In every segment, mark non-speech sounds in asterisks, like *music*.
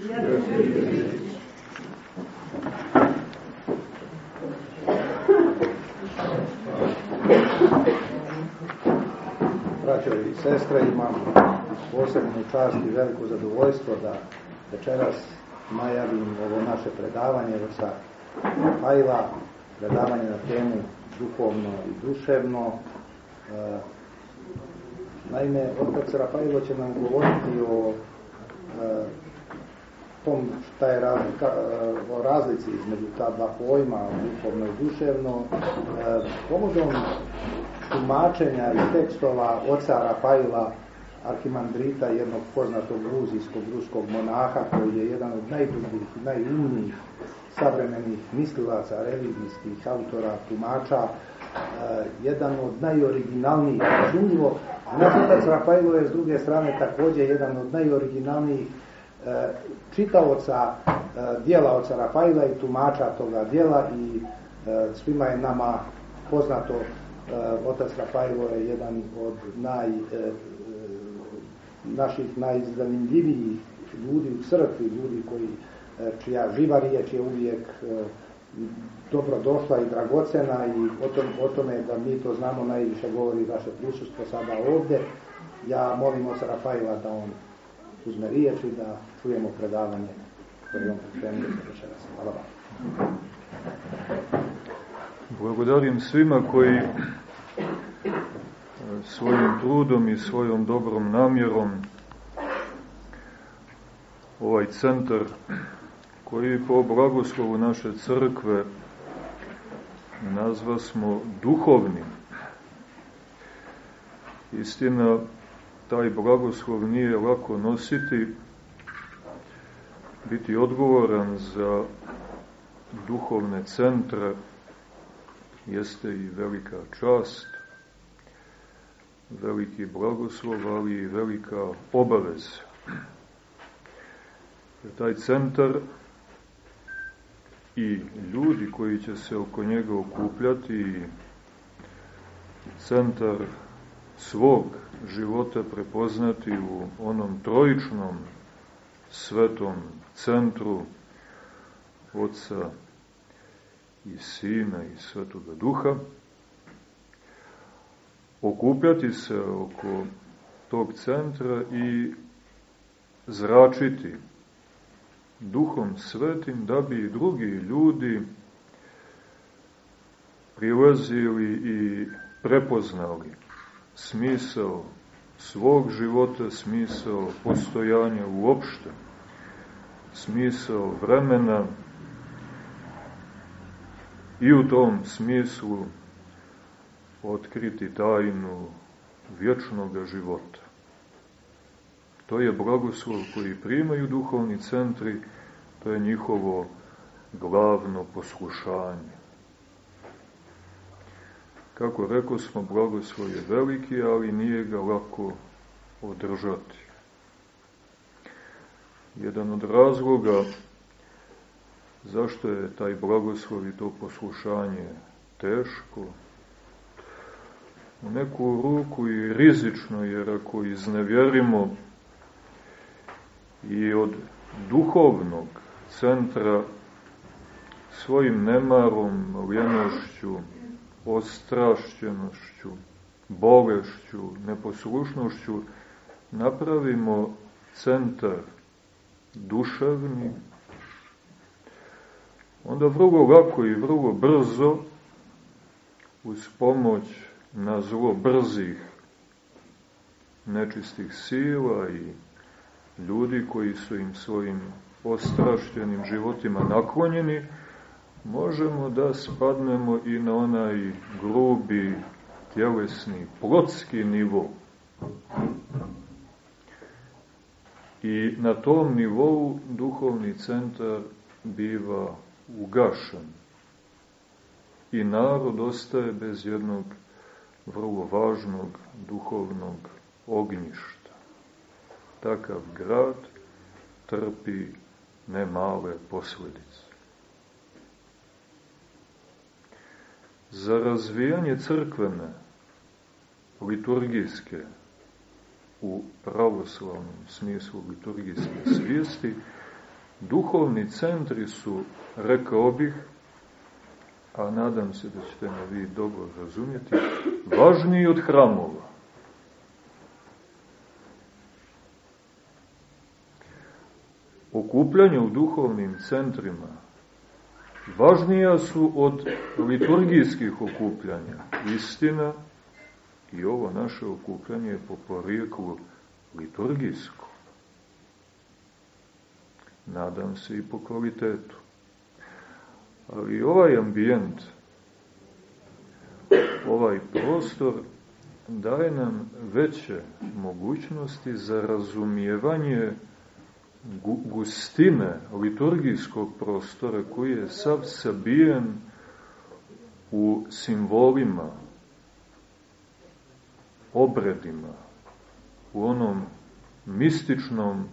Braćo i sestre, imam posebnu čast i veliko zadovoljstvo da večeras najavim ovo naše predavanje sa Rafaila, predavanje na temu duhovno i duševno. E, naime, otac Rafailo će nam govoriti o e, tom šta je razlika, e, o razlici između ta dva pojma, duhovno i duševno, pomogom tumačenja iz tekstova oca Rafaila arhimandrita, jednog poznatog gruzijskog ruskog monaha koji je jedan od najdubljih i najumnijih savremenih mislilaca, religijskih autora, tumača, eh, jedan od najoriginalnijih, razumljivo, a naš je s druge strane također jedan od najoriginalnijih eh, čitaoca eh, dijela oca Rafaila i tumača toga dijela i svima je nama poznato otac Rafailo je jedan od naj naših najzanimljivijih ljudi u crkvi, ljudi koji e, čija živa riječ je uvijek e, dobro došla i dragocena i o, tom, o tome da mi to znamo najviše govori vaše prisustvo sada ovdje. Ja molim oca Rafaela da on uzme riječ i da čujemo predavanje koje on pripremio večeras. Hvala vam. Blagodarim svima koji e, svojim trudom i svojom dobrom namjerom ovaj centar koji po blagoslovu naše crkve nazva smo duhovnim. Istina, taj blagoslov nije lako nositi, biti odgovoran za duhovne centre jeste i velika čast, veliki blagoslov, ali i velika obaveza. Jer taj centar i ljudi koji će se oko njega okupljati centar svog života prepoznati u onom trojičnom svetom centru Otca i Sina i Svetoga Duha, okupljati se oko tog centra i zračiti duhom svetim da bi drugi ljudi prilazili i prepoznali smisao svog života, smisao postojanja uopšte, smisao vremena i u tom smislu otkriti tajnu vječnog života. To je blagoslov koji primaju duhovni centri, to je njihovo glavno poslušanje. Kako rekao smo, blagoslov je veliki, ali nije ga lako održati. Jedan od razloga zašto je taj blagoslov i to poslušanje teško, u neku ruku i rizično, jer ako iznevjerimo i od duhovnog centra svojim nemarom, ljenošću, ostrašćenošću, bolešću, neposlušnošću, napravimo centar duševni, onda vrlo lako i vrlo brzo, uz pomoć na zlo brzih nečistih sila i ljudi koji su im svojim ostrašćenim životima naklonjeni, možemo da spadnemo i na onaj grubi, tjelesni, plotski nivo. I na tom nivou duhovni centar biva ugašen. I narod ostaje bez jednog vrlo važnog duhovnog ognjišta. Takav grad trpi nemale posljedice. Za razvijanje crkvene, liturgijske, u pravoslavnom smislu liturgijske svijesti, duhovni centri su, rekao bih, a nadam se da ćete me vi dobro razumjeti, važniji od hramova. Okupljanje u duhovnim centrima važnija su od liturgijskih okupljanja. Istina i ovo naše okupljanje je po porijeklu liturgijsko. Nadam se i po kvalitetu. Ali ovaj ambijent, ovaj prostor daje nam veće mogućnosti za razumijevanje gustine liturgijskog prostora koji je sav sabijen u simbolima, obredima, u onom mističnom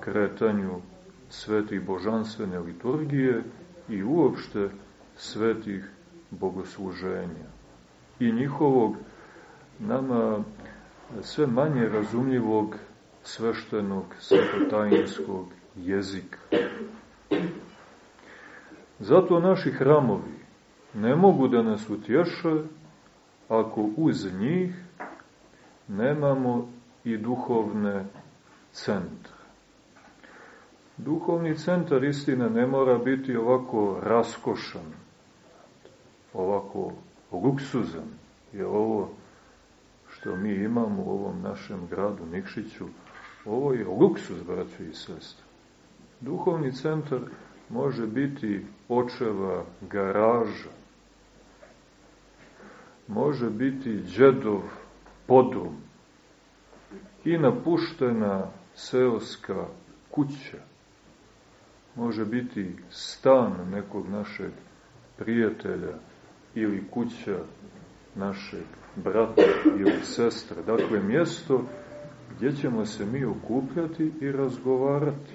kretanju svetih božanstvene liturgije i uopšte svetih bogosluženja. I njihovog nama sve manje razumljivog sveštenog svetotajinskog jezika. Zato naši hramovi ne mogu da nas utješe ako uz njih nemamo i duhovne centre. Duhovni centar istina ne mora biti ovako raskošan, ovako luksuzan, jer ovo što mi imamo u ovom našem gradu Nikšiću, ovo je luksus, braće i sestre. Duhovni centar može biti očeva garaža, može biti džedov podrum i napuštena seoska kuća, može biti stan nekog našeg prijatelja ili kuća našeg brata ili sestre. Dakle, mjesto gdje ćemo se mi okupljati i razgovarati.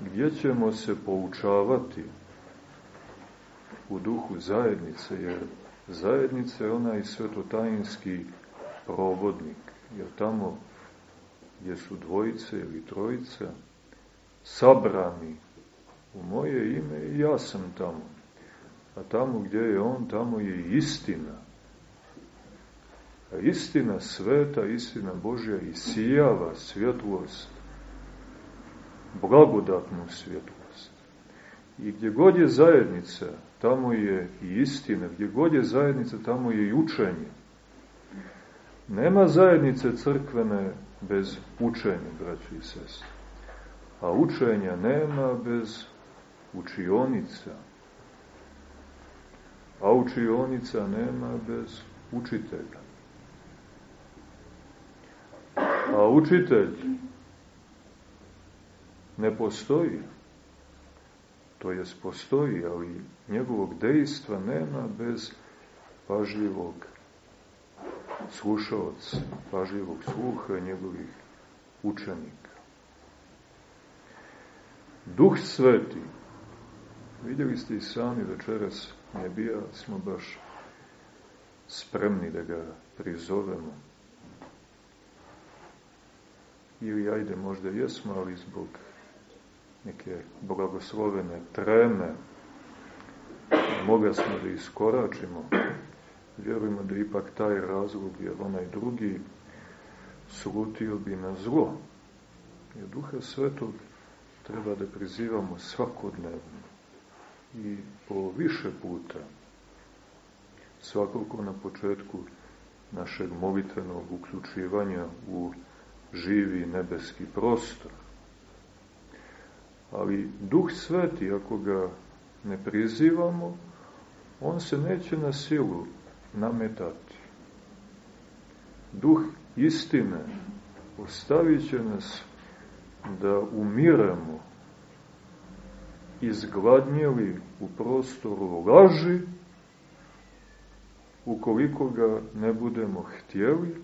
Gdje ćemo se poučavati u duhu zajednice, jer zajednica je onaj svetotajinski provodnik, jer tamo gdje su dvojice ili trojica sabrani u moje ime i ja sam tamo. A tamo gdje je on, tamo je istina. A istina sveta, istina Božja isijava svjetlost, blagodatnu svjetlost. I gdje god je zajednica, tamo je i istina, gdje god je zajednica, tamo je i učenje. Nema zajednice crkvene bez učenja, braći i sestri. A učenja nema bez učionica. A učionica nema bez učitelja. A učitelj ne postoji. To jest postoji, ali njegovog dejstva nema bez pažljivog slušalca, pažljivog sluha njegovih učenika. Duh sveti, vidjeli ste i sami večeras, ne bija smo baš spremni da ga prizovemo, ili ajde možda jesmo, ali zbog neke blagoslovene treme moga smo da iskoračimo. Vjerujemo da ipak taj razlog, jer onaj drugi slutio bi na zlo. Jer Duha Svetog treba da prizivamo svakodnevno i po više puta. Svakako na početku našeg molitvenog uključivanja u živi nebeski prostor. Ali Duh Sveti, ako ga ne prizivamo, on se neće na silu nametati. Duh istine ostavit će nas da umiremo izgladnjeli u prostoru laži, ukoliko ga ne budemo htjeli,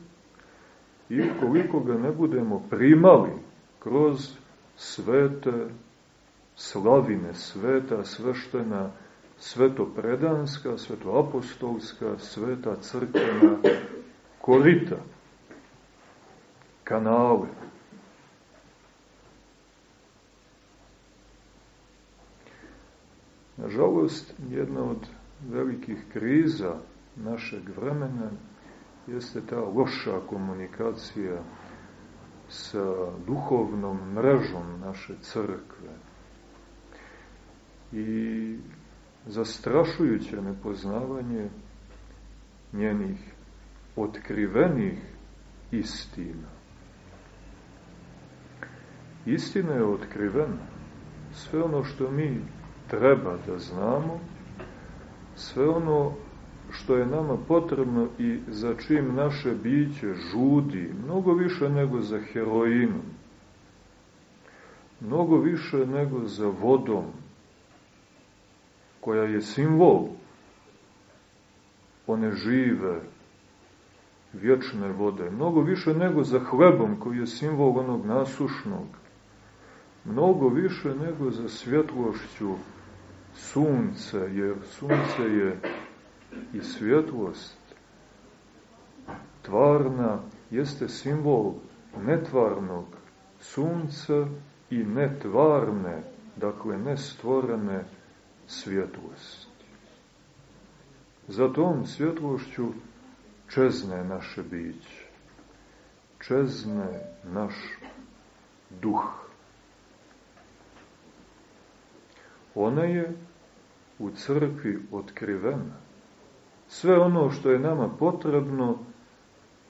i koliko ga ne budemo primali kroz svete slavine, sveta sveštena, svetopredanska, svetoapostolska, sveta crkvena korita, kanale. Nažalost, jedna od velikih kriza našeg vremena jeste ta loša komunikacija sa duhovnom mrežom naše crkve i zastrašujuće nepoznavanje njenih otkrivenih istina. Istina je otkrivena. Sve ono što mi treba da znamo, sve ono što je nama potrebno i za čim naše biće žudi, mnogo više nego za heroinom, mnogo više nego za vodom, koja je simbol. One žive, vječne vode, mnogo više nego za hlebom koji je simbol onog nasušnog, mnogo više nego za svjetlošću sunce, jer sunce je i svjetlost tvarna, jeste simbol netvarnog sunca i netvarne, dakle nestvorene svjetlosti. Za tom svjetlošću čezne naše biće, čezne naš duh. Ona je u crkvi otkrivena. Sve ono što je nama potrebno,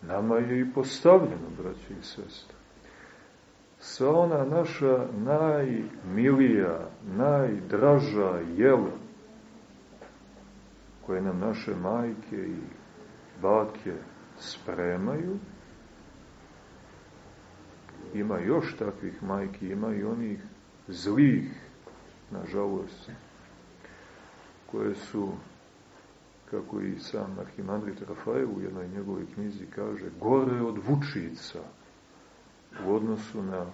nama je i postavljeno, braći i sestre. Sva ona naša najmilija, najdraža jela, koje nam naše majke i bake spremaju, ima još takvih majki, ima i onih zlih, nažalost, koje su, kako i sam Arhimandrit Rafael u jednoj njegovoj knjizi kaže, gore od vučica u odnosu na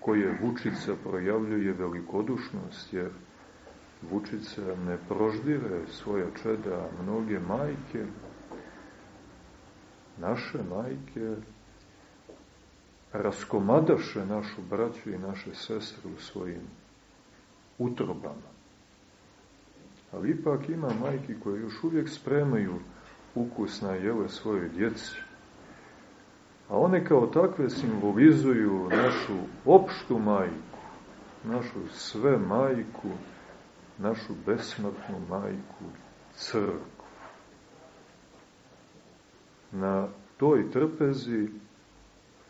koje vučica projavljuje velikodušnost, jer vučica ne proždire svoja čeda, mnoge majke, naše majke raskomadaše našu braću i naše sestre u svojim utrobama. Ali ipak ima majki koje još uvijek spremaju ukusna jele svoje djeci. A one kao takve simbolizuju našu opštu majku, našu sve majku, našu besmrtnu majku, crku. Na toj trpezi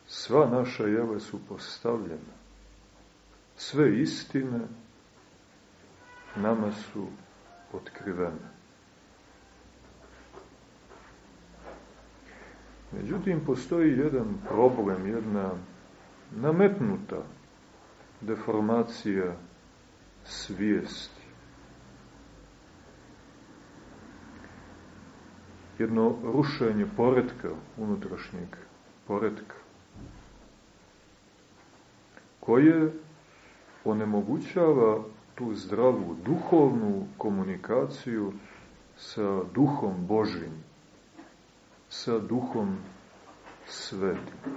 sva naša jele su postavljena. Sve istine, nama su otkrivene. Međutim, postoji jedan problem, jedna nametnuta deformacija svijesti. Jedno rušenje poredka, unutrašnjeg poredka, koje onemogućava tu zdravu duhovnu komunikaciju sa duhom Božim, sa duhom svetim.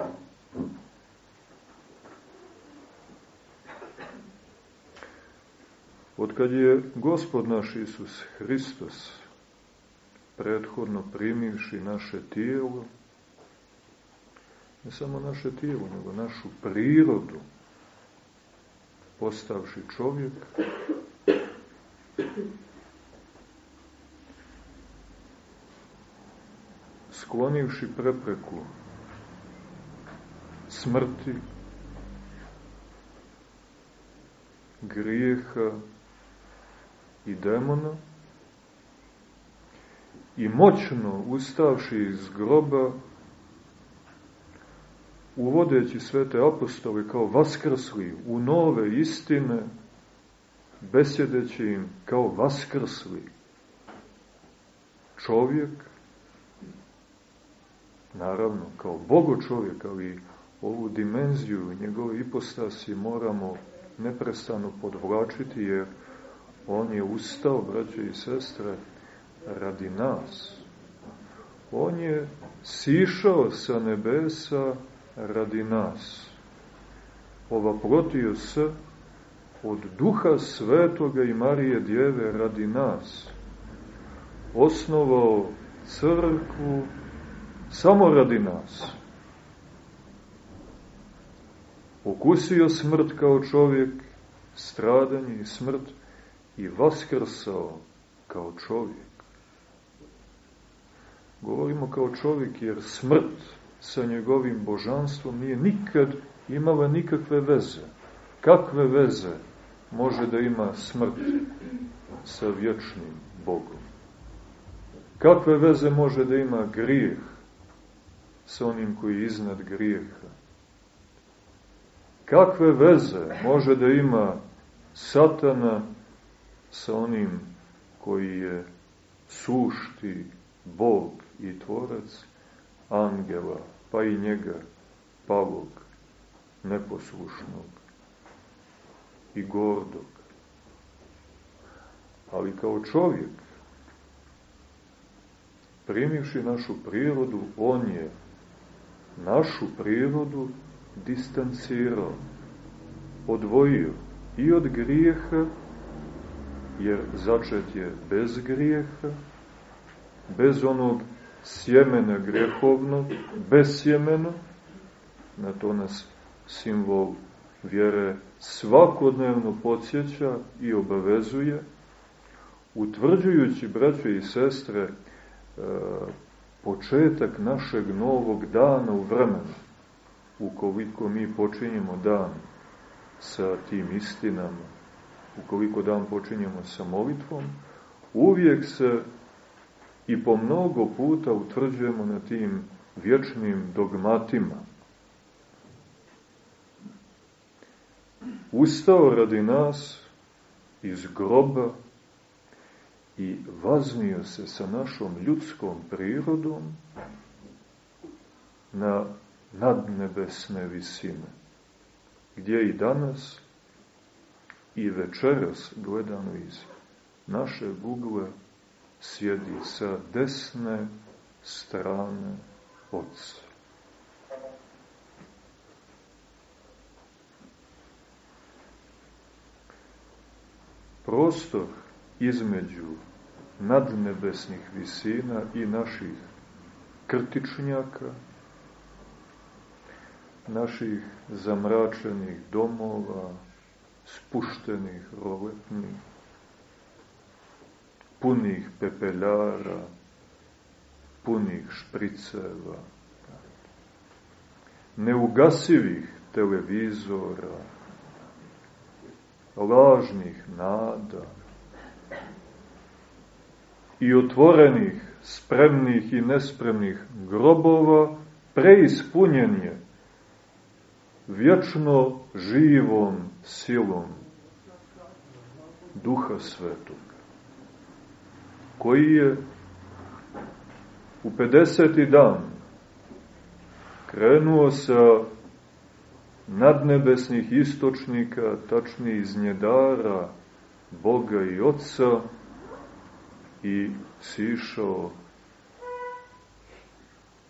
Od kad je Gospod naš Isus Hristos prethodno primivši naše tijelo, ne samo naše tijelo, nego našu prirodu, postavši čovjek, sklonivši prepreku smrti, grijeha i demona i moćno ustavši iz groba uvodeći svete apostole kao vaskrsli u nove istine, besjedeći im kao vaskrsli čovjek, naravno kao bogo čovjek, ali ovu dimenziju njegove ipostasi moramo neprestano podvlačiti, jer on je ustao, braće i sestre, radi nas. On je sišao sa nebesa radi nas. Ova protio se od duha svetoga i Marije djeve radi nas osnovao crkvu samo radi nas. Okusio smrt kao čovjek, stradanje i smrt i vaskrsao kao čovjek. Govorimo kao čovjek jer smrt sa njegovim božanstvom nije nikad imala nikakve veze. Kakve veze može da ima smrt sa vječnim Bogom? Kakve veze može da ima grijeh sa onim koji je iznad grijeha? Kakve veze može da ima satana sa onim koji je sušti Bog i Tvorac angela, pa i njega, pavog, neposlušnog i gordog. Ali kao čovjek, primivši našu prirodu, on je našu prirodu distancirao, odvojio i od grijeha, jer začet je bez grijeha, bez onog sjemena grehovnog, bez sjemena, na to nas simbol vjere svakodnevno podsjeća i obavezuje, utvrđujući, braće i sestre, e, početak našeg novog dana u vremenu, ukoliko mi počinjemo dan sa tim istinama, ukoliko dan počinjemo sa molitvom, uvijek se i po mnogo puta utvrđujemo na tim vječnim dogmatima. Ustao radi nas iz groba i vaznio se sa našom ljudskom prirodom na nadnebesne visine, gdje i danas i večeras gledano iz naše bugle sjedi sa desne strane Otca. Prostor između nadnebesnih visina i naših krtičnjaka, naših zamračenih domova, spuštenih roletnih, punih pepeljara, punih špriceva, neugasivih televizora, lažnih nada i otvorenih, spremnih i nespremnih grobova preispunjen je vječno živom silom Duha Svetog koji je u 50. dan krenuo sa nadnebesnih istočnika, tačnije iz njedara Boga i Otca i sišao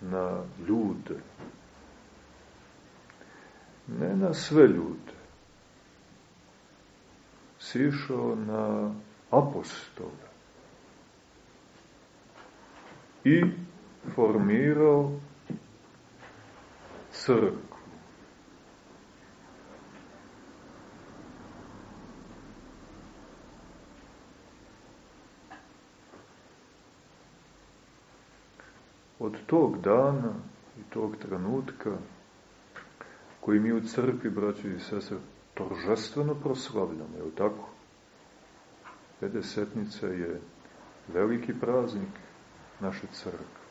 na ljude. Ne na sve ljude. Sišao na apostole i formirao crkvu. Od tog dana i tog trenutka koji mi u crkvi, braći i sese, toržestveno proslavljamo, je li tako? Pedesetnica je veliki praznik, naše crkve.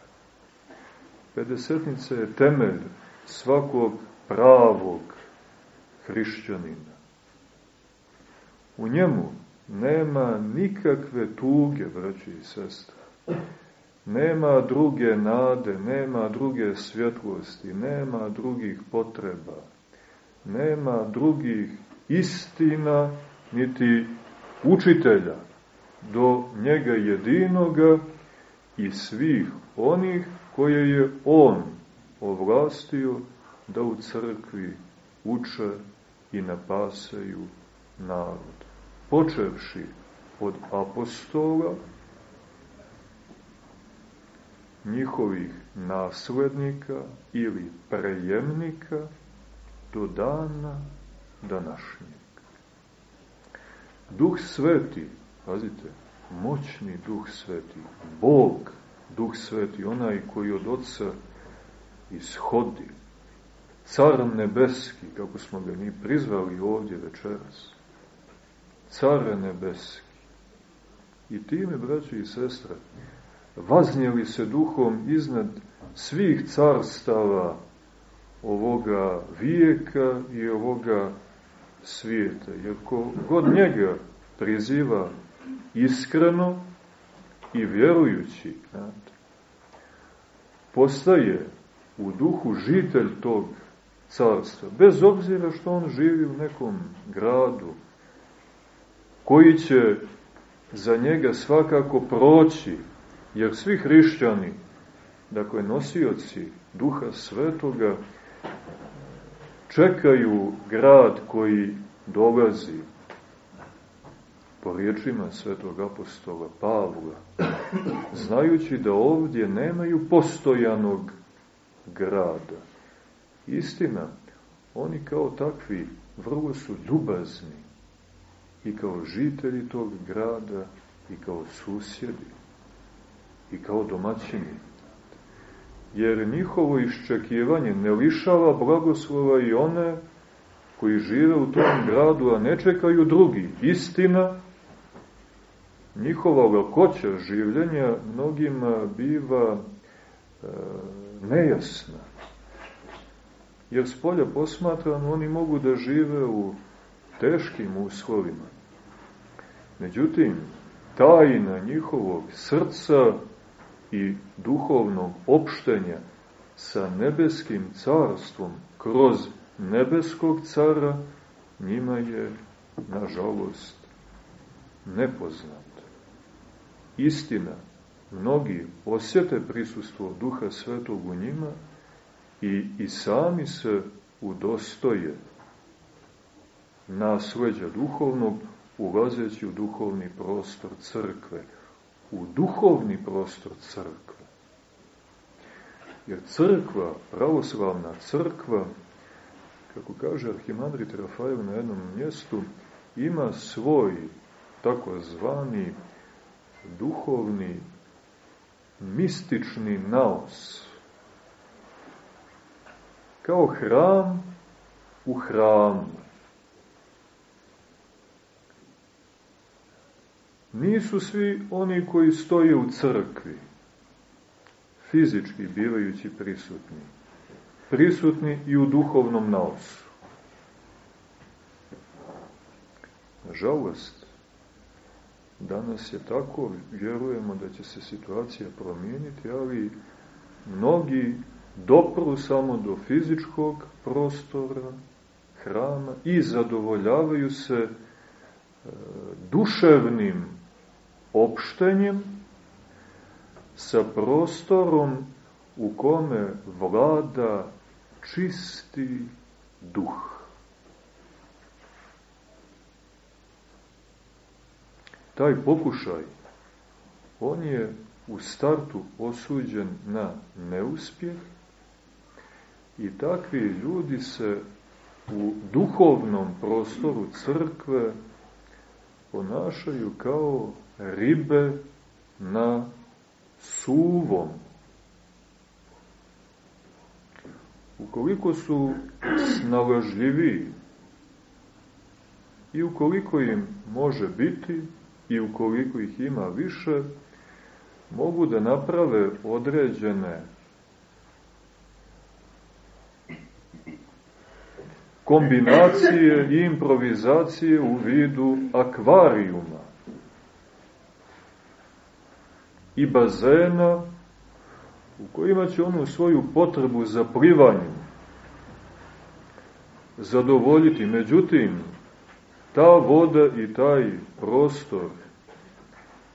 Pedesetnica je temelj svakog pravog hrišćanina. U njemu nema nikakve tuge, braći i sestre. Nema druge nade, nema druge svjetlosti, nema drugih potreba, nema drugih istina, niti učitelja do njega jedinoga i svih onih koje je On ovlastio da u crkvi uče i napasaju narod. Počevši od apostola, njihovih naslednika ili prejemnika do dana današnjeg. Duh Sveti, pazite, moćni Duh Sveti, Bog, Duh Sveti, onaj koji od Otca ishodi, car nebeski, kako smo ga mi prizvali ovdje večeras, car nebeski. I time, braći i sestre, vaznjeli se duhom iznad svih carstava ovoga vijeka i ovoga svijeta. Jer ko god njega priziva iskreno i vjerujući, postaje u duhu žitelj tog carstva, bez obzira što on živi u nekom gradu, koji će za njega svakako proći, jer svi hrišćani, dakle nosioci duha svetoga, čekaju grad koji dolazi po riječima svetog apostola Pavla, znajući da ovdje nemaju postojanog grada. Istina, oni kao takvi vrlo su ljubazni i kao žitelji tog grada i kao susjedi i kao domaćini. Jer njihovo iščekivanje ne lišava blagoslova i one koji žive u tom gradu, a ne čekaju drugi. Istina, njihova lakoća življenja mnogima biva e, nejasna. Jer s polja posmatrano oni mogu da žive u teškim uslovima. Međutim, tajna njihovog srca i duhovnog opštenja sa nebeskim carstvom kroz nebeskog cara njima je, nažalost, nepoznat. Istina, mnogi osjete prisustvo Duha Svetog u njima i, i sami se udostoje nasleđa duhovnog, ulazeći u duhovni prostor crkve, u duhovni prostor crkve. Jer crkva, pravoslavna crkva, kako kaže Arhimandrit Rafael na jednom mjestu, ima svoj tako zvani duhovni mistični naos. Kao hram u hramu. Nisu svi oni koji stoje u crkvi, fizički bivajući prisutni, prisutni i u duhovnom naosu. Nažalost, danas je tako, vjerujemo da će se situacija promijeniti, ali mnogi dopru samo do fizičkog prostora, hrama i zadovoljavaju se e, duševnim opštenjem sa prostorom u kome vlada čisti duh. Taj pokušaj, on je u startu osuđen na neuspjeh i takvi ljudi se u duhovnom prostoru crkve ponašaju kao ribe na suvom. Ukoliko su snalažljiviji i ukoliko im može biti i ukoliko ih ima više, mogu da naprave određene kombinacije i improvizacije u vidu akvarijuma i bazena u kojima će onu svoju potrebu za plivanjem zadovoljiti. Međutim, ta voda i taj prostor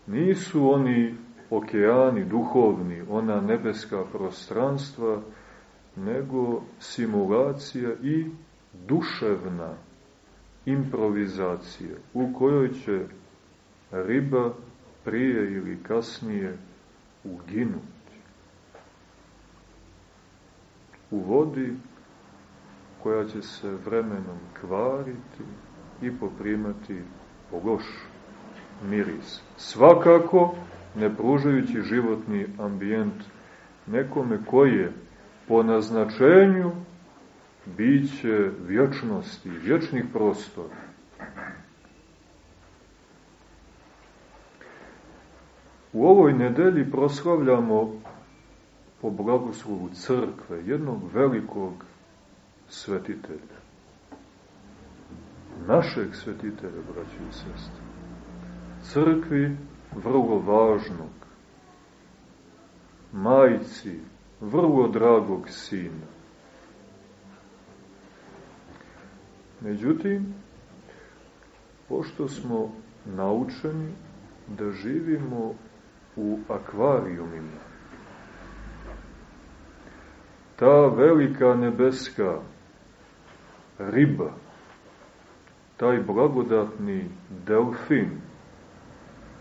nisu oni okeani duhovni, ona nebeska prostranstva, nego simulacija i duševna improvizacije u kojoj će riba prije ili kasnije uginuti. U vodi koja će se vremenom kvariti i poprimati loš miris. Svakako ne pružajući životni ambijent nekome koji je po naznačenju biće vječnosti, vječnih prostora. U ovoj nedelji proslavljamo po blagoslovu crkve jednog velikog svetitelja. Našeg svetitelja, braći i sestre. Crkvi vrlo važnog. Majci vrlo dragog sina. Međutim, pošto smo naučeni da živimo u akvarijumima, ta velika nebeska riba, taj blagodatni delfin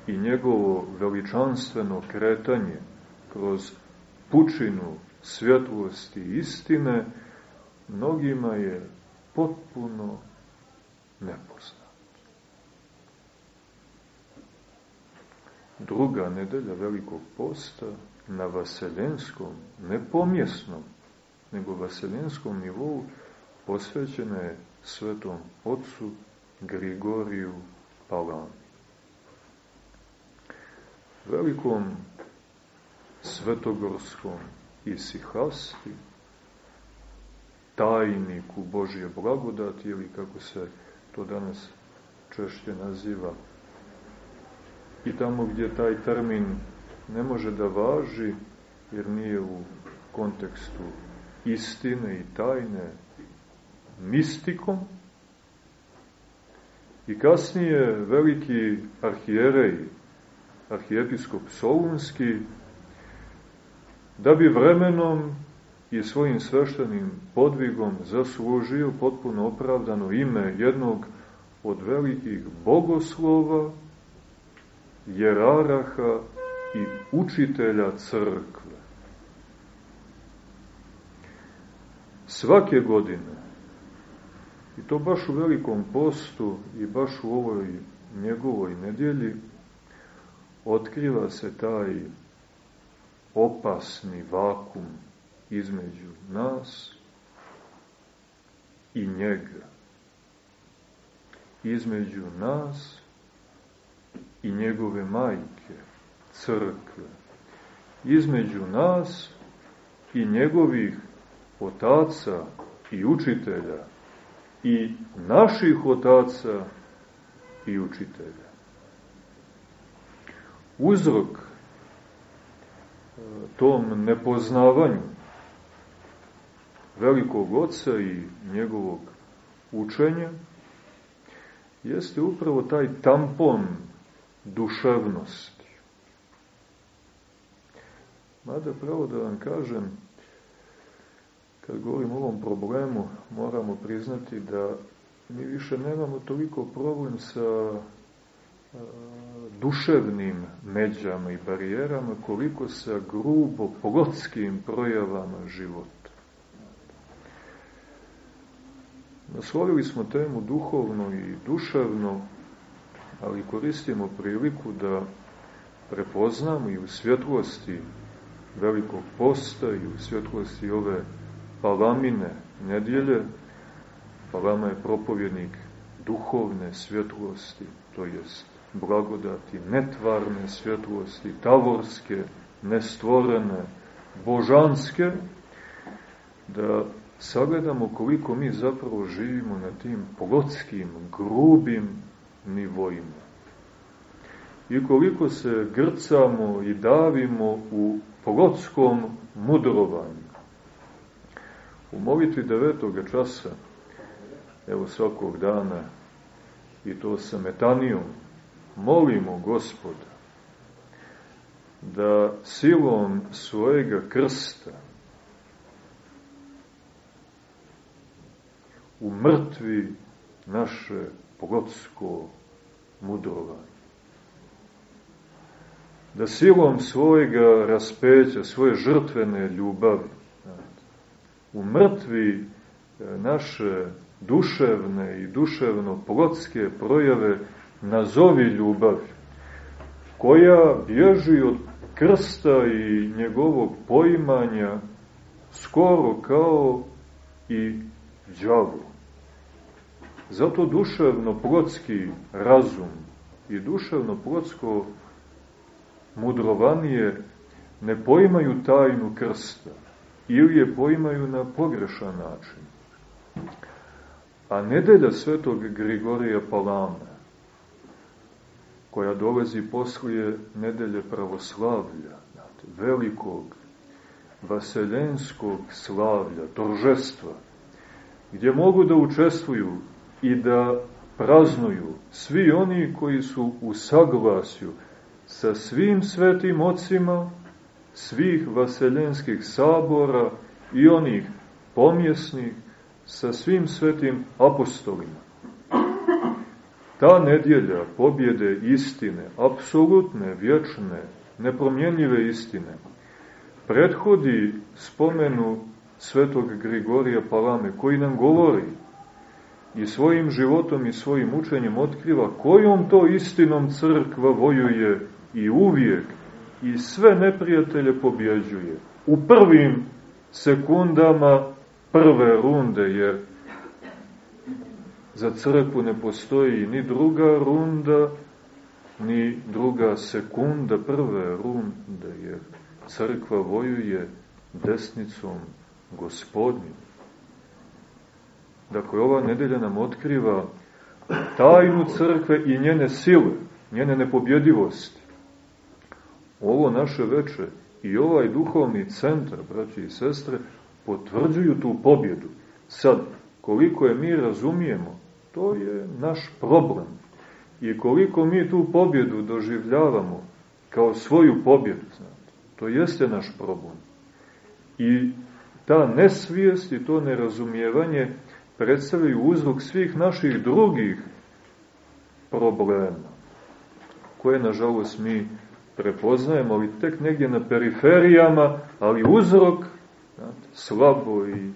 i njegovo veličanstveno kretanje kroz pučinu svjetlosti istine, mnogima je potpuno nepoznat. Druga nedelja velikog posta na vaseljenskom, ne pomjesnom, nego vaseljenskom nivou posvećena je svetom ocu Grigoriju Palami. Velikom svetogorskom isihasti, tajniku Božje blagodati ili kako se to danas češće naziva i tamo gdje taj termin ne može da važi jer nije u kontekstu istine i tajne mistikom i kasnije veliki arhijerej arhijepiskop Solunski da bi vremenom i svojim sveštenim podvigom zaslužio potpuno opravdano ime jednog od velikih bogoslova, jeraraha i učitelja crkve. Svake godine, i to baš u velikom postu i baš u ovoj njegovoj nedjelji, otkriva se taj opasni vakum između nas i njega. Između nas i njegove majke, crkve. Između nas i njegovih otaca i učitelja i naših otaca i učitelja. Uzrok e, tom nepoznavanju velikog oca i njegovog učenja jeste upravo taj tampon duševnosti. Mada pravo da vam kažem, kad govorim o ovom problemu, moramo priznati da mi više nemamo toliko problem sa duševnim međama i barijerama koliko sa grubo plotskim projavama života. Naslovili smo temu duhovno i duševno, ali koristimo priliku da prepoznamo i u svjetlosti velikog posta i u svjetlosti ove palamine nedjelje, palama je propovjednik duhovne svjetlosti, to jest blagodati netvarne svjetlosti, tavorske, nestvorene, božanske, da sagledamo koliko mi zapravo živimo na tim plotskim, grubim nivoima. I koliko se grcamo i davimo u plotskom mudrovanju. U molitvi devetoga časa, evo svakog dana, i to sa metanijom, molimo gospoda da silom svojega krsta u mrtvi naše plotsko mudrovanje. Da silom svojega raspeća, svoje žrtvene ljubavi, u mrtvi e, naše duševne i duševno-plotske projave nazovi ljubav, koja bježi od krsta i njegovog poimanja skoro kao i džavu. Zato duševno-plotski razum i duševno-plotsko mudrovanije ne poimaju tajnu krsta ili je poimaju na pogrešan način. A nedelja svetog Grigorija Palame, koja dolazi poslije nedelje pravoslavlja, velikog vaseljenskog slavlja, toržestva, gdje mogu da učestvuju i da praznuju svi oni koji su u saglasju sa svim svetim ocima, svih vaseljenskih sabora i onih pomjesnih sa svim svetim apostolima. Ta nedjelja pobjede istine, apsolutne, vječne, nepromjenljive istine, prethodi spomenu svetog Grigorija Palame, koji nam govori i svojim životom i svojim učenjem otkriva kojom to istinom crkva vojuje i uvijek i sve neprijatelje pobjeđuje. U prvim sekundama prve runde, jer za crkvu ne postoji ni druga runda, ni druga sekunda prve runde, jer crkva vojuje desnicom gospodnjim. Dakle, ova nedelja nam otkriva tajnu crkve i njene sile, njene nepobjedivosti. Ovo naše veče i ovaj duhovni centar, braći i sestre, potvrđuju tu pobjedu. Sad, koliko je mi razumijemo, to je naš problem. I koliko mi tu pobjedu doživljavamo kao svoju pobjedu, znate, to jeste naš problem. I ta nesvijest i to nerazumijevanje predstavljaju uzrok svih naših drugih problema, koje, nažalost, mi prepoznajemo, ali tek negdje na periferijama, ali uzrok znate, slabo i,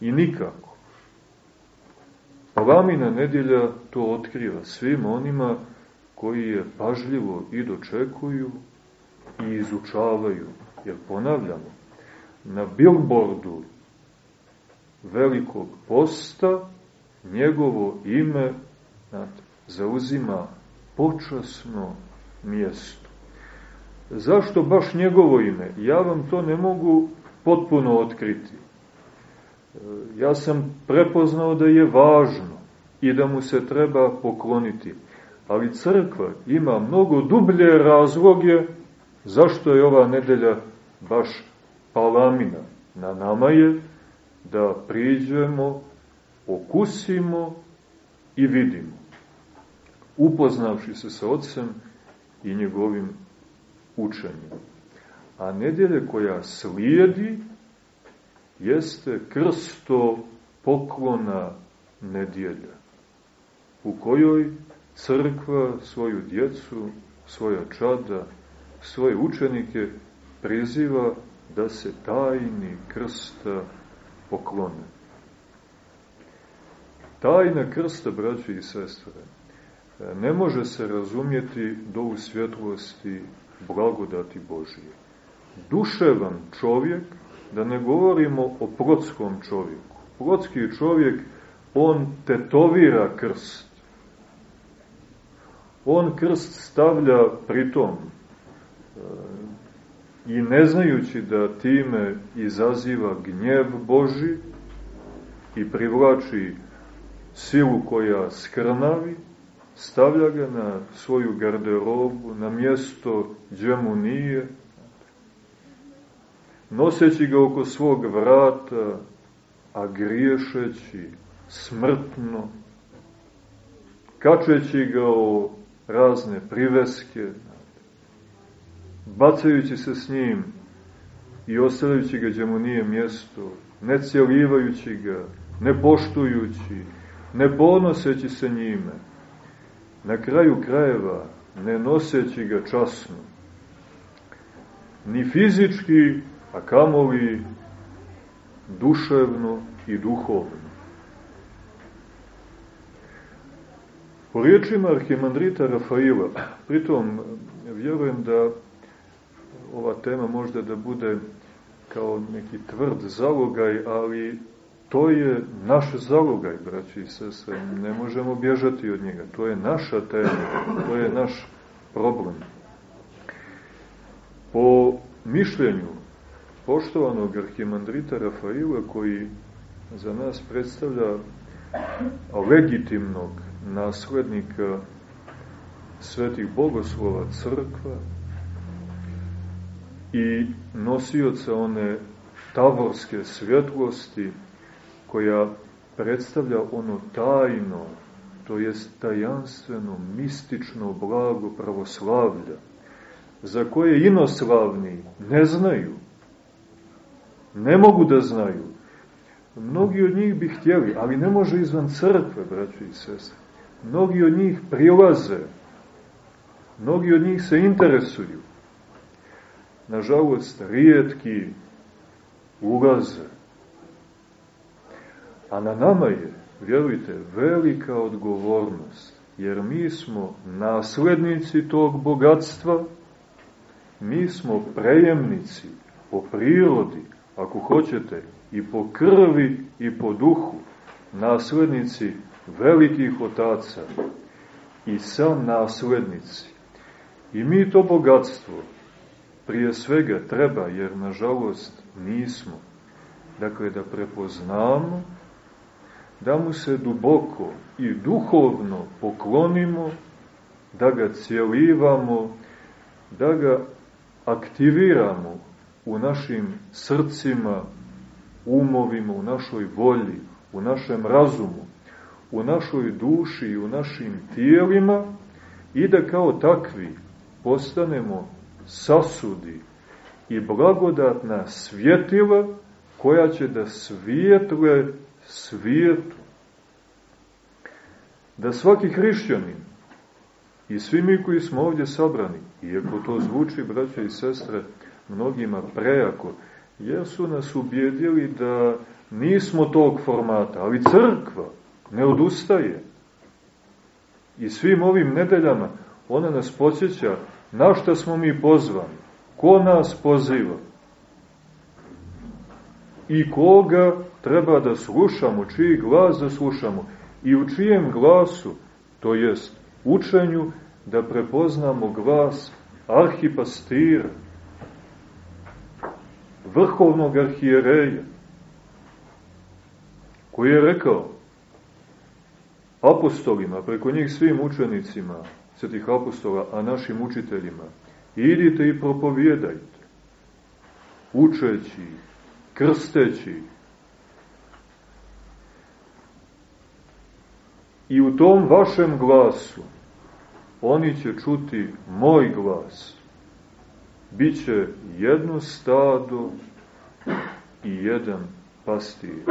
i nikako. Palamina nedjelja to otkriva svim onima koji je pažljivo i dočekuju i izučavaju. Jer ponavljamo, na billboardu velikog posta njegovo ime znate, zauzima počasno mjesto. Zašto baš njegovo ime? Ja vam to ne mogu potpuno otkriti. E, ja sam prepoznao da je važno i da mu se treba pokloniti. Ali crkva ima mnogo dublje razloge zašto je ova nedelja baš palamina. Na nama je da priđemo, okusimo i vidimo. Upoznavši se sa Otcem i njegovim učenjem. A nedjelje koja slijedi jeste krsto poklona nedjelja, u kojoj crkva svoju djecu, svoja čada, svoje učenike priziva da se tajni krsta poklone. Tajna krsta, braći i sestre, ne može se razumjeti do u svjetlosti blagodati Božije. Duševan čovjek, da ne govorimo o protskom čovjeku. Protski čovjek, on tetovira krst. On krst stavlja pritom e, i ne znajući da time izaziva gnjev Boži i privlači silu koja skrnavi, stavlja ga na svoju garderobu, na mjesto gdje mu nije, noseći ga oko svog vrata, a griješeći smrtno, kačeći ga o razne priveske, bacajući se s njim i ostavljajući ga gdje mu nije mjesto, ne cjelivajući ga, ne poštujući, ne ponoseći se njime, na kraju krajeva ne noseći ga časno, ni fizički, a kamoli duševno i duhovno. Po riječima arhimandrita Rafaila, pritom vjerujem da ova tema možda da bude kao neki tvrd zalogaj, ali to je naš zalogaj, braći i sestre, ne možemo bježati od njega, to je naša tema, to je naš problem. Po mišljenju poštovanog arhimandrita Rafaila, koji za nas predstavlja legitimnog naslednika svetih bogoslova crkva i nosioca one tavorske svjetlosti koja predstavlja ono tajno, to jest tajanstveno, mistično blago pravoslavlja, za koje inoslavni ne znaju, ne mogu da znaju. Mnogi od njih bi htjeli, ali ne može izvan crkve, braći i sestre. Mnogi od njih prilaze, mnogi od njih se interesuju. Nažalost, rijetki ulaze. A na nama je, vjerujte, velika odgovornost, jer mi smo naslednici tog bogatstva, mi smo prejemnici po prirodi, ako hoćete, i po krvi i po duhu, naslednici velikih otaca i sam naslednici. I mi to bogatstvo prije svega treba, jer nažalost nismo. Dakle, da prepoznamo, da mu se duboko i duhovno poklonimo, da ga cijelivamo, da ga aktiviramo u našim srcima, umovima, u našoj volji, u našem razumu, u našoj duši i u našim tijelima i da kao takvi postanemo sasudi i blagodatna svjetila koja će da svijetle svijetu. Da svaki hrišćanin i svi mi koji smo ovdje sabrani, iako to zvuči, braće i sestre, mnogima prejako, jer su nas ubjedili da nismo tog formata, ali crkva ne odustaje. I svim ovim nedeljama ona nas podsjeća na šta smo mi pozvani, ko nas poziva i koga treba da slušamo, čiji glas da slušamo i u čijem glasu, to jest učenju, da prepoznamo glas arhipastira, vrhovnog arhijereja, koji je rekao apostolima, preko njih svim učenicima, svetih apostola, a našim učiteljima, idite i propovijedajte, učeći, krsteći, i u tom vašem glasu oni će čuti moj glas, Biće jedno stado i jedan pastir.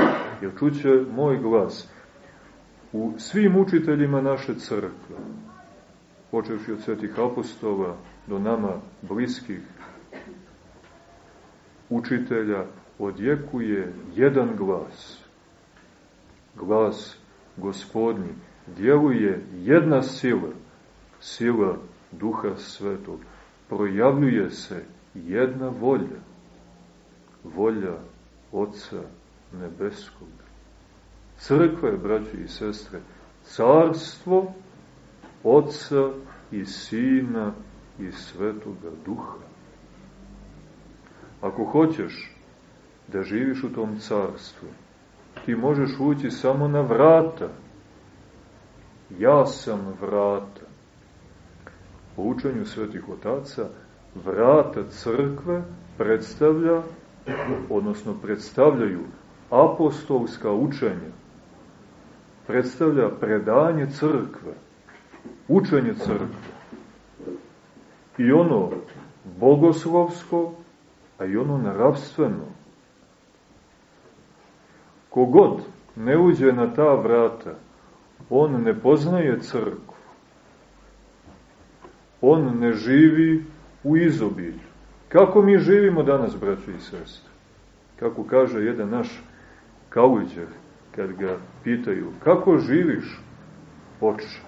Jer čuće moj glas u svim učiteljima naše crkve, počevši od svetih apostola do nama bliskih učitelja, odjekuje jedan glas. Glas gospodnji. Djeluje jedna sila, sila Duha Svetog projavljuje se jedna volja, volja Otca Nebeskog. Crkva je, braći i sestre, carstvo Otca i Sina i Svetoga Duha. Ako hoćeš da živiš u tom carstvu, ti možeš ući samo na vrata. Ja sam vrata po učenju svetih otaca, vrata crkve predstavlja, odnosno predstavljaju apostolska učenja, predstavlja predanje crkve, učenje crkve. I ono bogoslovsko, a i ono nravstveno. Kogod ne uđe na ta vrata, on ne poznaje crkvu. On ne živi u izobilju. Kako mi živimo danas, braćo i sestre? Kako kaže jedan naš kauđer, kad ga pitaju, kako živiš, oče?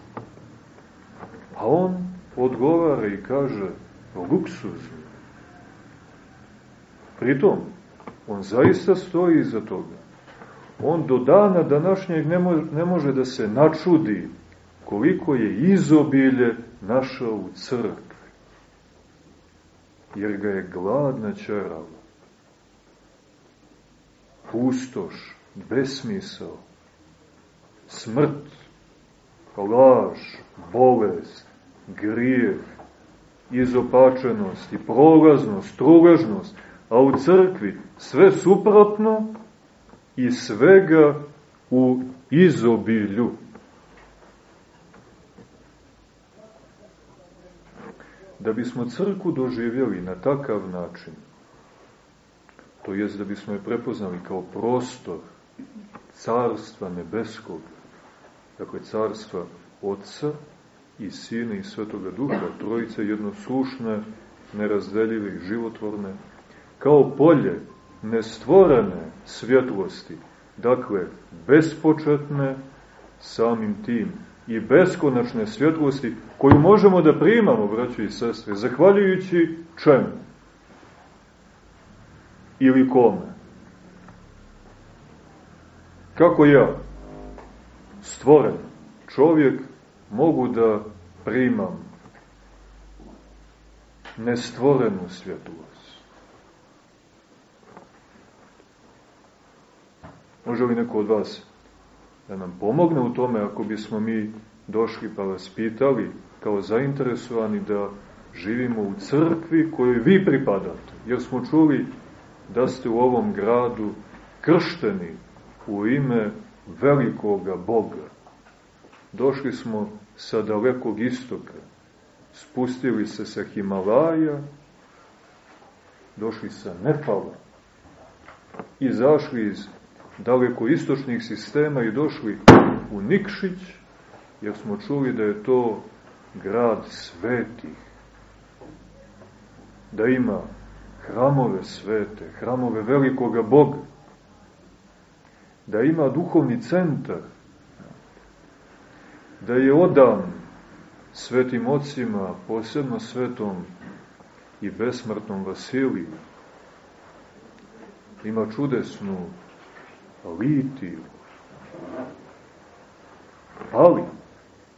A on odgovara i kaže, luksuzno. Pritom, on zaista stoji iza toga. On do dana današnjeg ne može, ne može da se načudi koliko je izobilje našao u crkvi. Jer ga je gladna čarala. Pustoš, besmisao, smrt, laž, bolest, grijeh, izopačenost i prolaznost, truležnost, a u crkvi sve suprotno i svega u izobilju. Da bismo crku doživjeli na takav način, to jest da bismo je prepoznali kao prostor carstva nebeskog, dakle carstva Otca i Sina i Svetoga Duha, trojice jednoslušne, nerazdeljive i životvorne, kao polje nestvorene svjetlosti, dakle, bespočetne samim tim i beskonačne svjetlosti koju možemo da primamo, braći i sestre, zahvaljujući čemu? Ili kome? Kako ja, stvoren čovjek, mogu da primam nestvorenu svjetlost? Može li neko od vas da nam pomogne u tome ako bismo mi došli pa vas pitali kao zainteresovani da živimo u crkvi kojoj vi pripadate? Jer smo čuli da ste u ovom gradu kršteni u ime velikoga Boga. Došli smo sa dalekog istoka, spustili se sa Himalaja, došli sa Nepala, izašli iz daleko istočnih sistema i došli u Nikšić, jer smo čuli da je to grad svetih, da ima hramove svete, hramove velikoga Boga, da ima duhovni centar, da je odan svetim ocima, posebno svetom i besmrtnom Vasiliju, ima čudesnu litiju. Ali,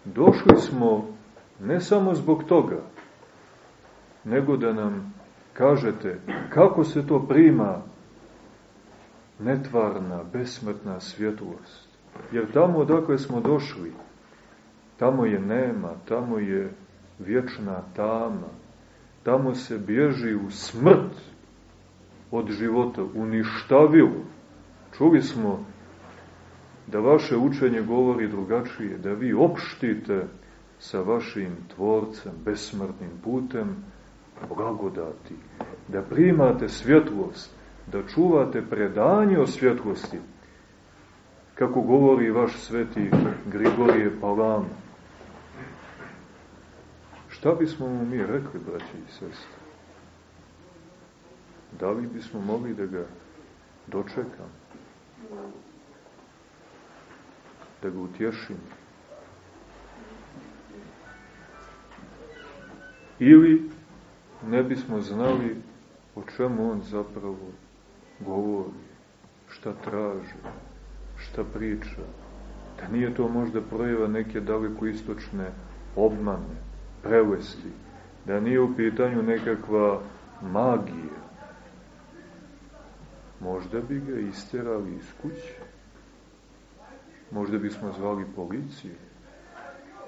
došli smo ne samo zbog toga, nego da nam kažete kako se to prima netvarna, besmrtna svjetlost. Jer tamo odakle smo došli, tamo je nema, tamo je vječna tama, tamo se bježi u smrt od života, uništavilo. Čuli smo da vaše učenje govori drugačije, da vi opštite sa vašim tvorcem, besmrtnim putem, blagodati, da primate svjetlost, da čuvate predanje o svjetlosti, kako govori vaš sveti Grigorije Palama. Šta bismo mu mi rekli, braći i sestre? Da li bismo mogli da ga dočekamo? Da ga utješimo? Ili ne bismo znali o čemu on zapravo govori, šta traži, šta priča. Da nije to možda projeva neke daleko istočne obmane, prevesti, da nije u pitanju nekakva magija. Možda bi ga isterali iz kuće. Možda bismo zvali policiju.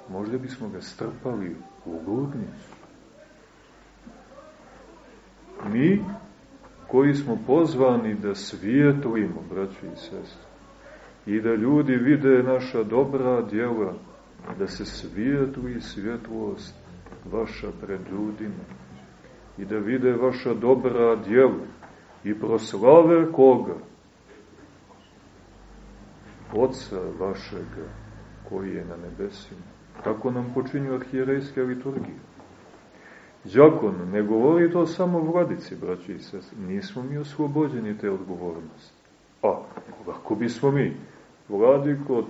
Možda bismo ga strpali u ludnicu. Mi koji smo pozvani da svijetlimo, braći i sestri, i da ljudi vide naša dobra djela, da se svijetli svjetlost vaša pred ljudima i da vide vaša dobra djela i proslave koga? Oca vašega koji je na nebesima. Tako nam počinju arhijerejske liturgije. Đakon ne govori to samo vladici, braći i. Nismo mi oslobođeni te odgovornosti. A, ako bismo mi, vladiko,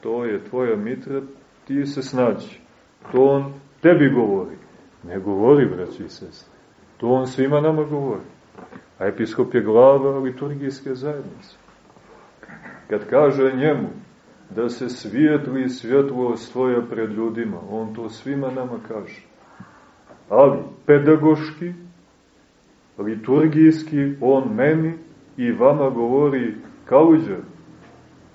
to je tvoja mitra, ti se snađi. To on tebi govori. Ne govori, braći i. To on svima nama govori. A episkop je glava liturgijske zajednice. Kad kaže njemu da se svijetli svjetlo svoja pred ljudima, on to svima nama kaže. Ali pedagoški, liturgijski, on meni i vama govori kauđe,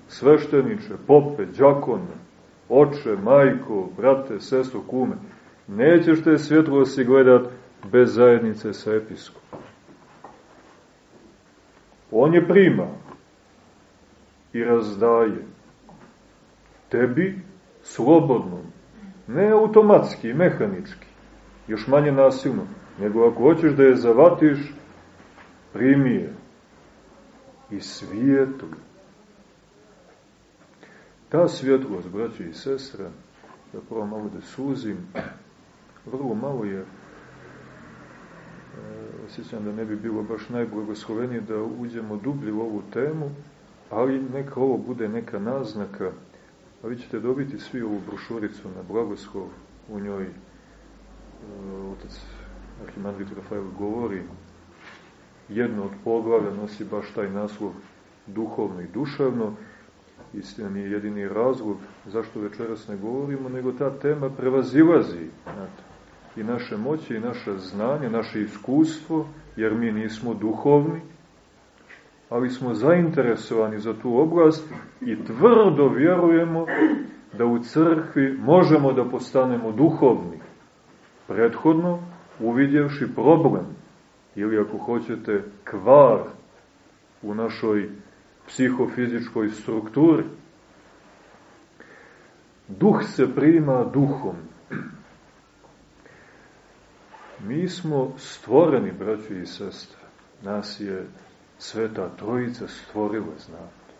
svešteniče, pope, džakone, oče, majko, brate, sestro, kume. Nećeš te svjetlosti gledat bez zajednice sa episkopom. On je prima i razdaje tebi slobodno, ne automatski, mehanički, još manje nasilno, nego ako hoćeš da je zavatiš, primi je i svijetu. Ta svjetlost, braći i sestre, da prvo malo da suzim, vrlo malo je osjećam da ne bi bilo baš najblagoslovenije da uđemo dublje u ovu temu, ali neka ovo bude neka naznaka, a vi ćete dobiti svi ovu brošuricu na blagoslov, u njoj e, otac Arhimandrit Rafael govori, jedno od poglavlja nosi baš taj naslov duhovno i duševno, istina nije jedini razlog zašto večeras ne govorimo, nego ta tema prevazilazi, znate, i naše moće i naše znanje, naše iskustvo, jer mi nismo duhovni, ali smo zainteresovani za tu oblast i tvrdo vjerujemo da u crkvi možemo da postanemo duhovni. Prethodno, uvidjevši problem, ili ako hoćete kvar u našoj psihofizičkoj strukturi, duh se prima duhom. Mi smo stvoreni, braći i sestre. Nas je Sveta Trojica stvorila, znate.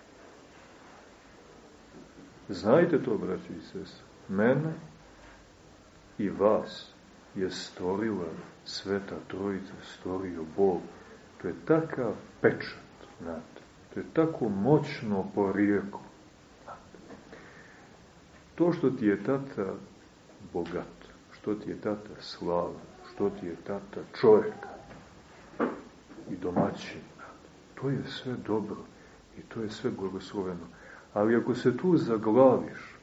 Znajte to, braći i sestre. Mene i vas je stvorila Sveta Trojica, stvorio Bog. To je takav pečat, znate. To je tako moćno porijeko. To što ti je tata bogat, što ti je tata slava, što ti je tata čovjeka i domaćin. To je sve dobro i to je sve blagosloveno. Ali ako se tu zaglaviš,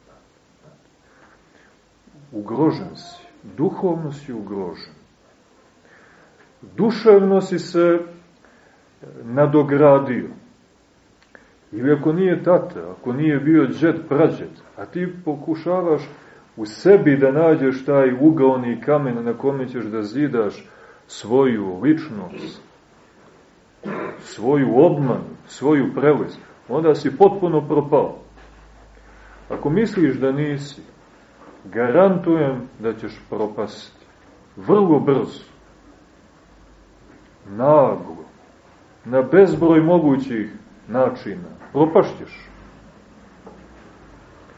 ugrožen si, duhovno si ugrožen. Duševno si se nadogradio. Ili ako nije tata, ako nije bio džet, prađet, a ti pokušavaš u sebi da nađeš taj ugaoni kamen na kome ćeš da zidaš svoju ličnost, svoju obmanu, svoju prelest, onda si potpuno propao. Ako misliš da nisi, garantujem da ćeš propasti. Vrlo brzo. Naglo. Na bezbroj mogućih načina. Propašćeš.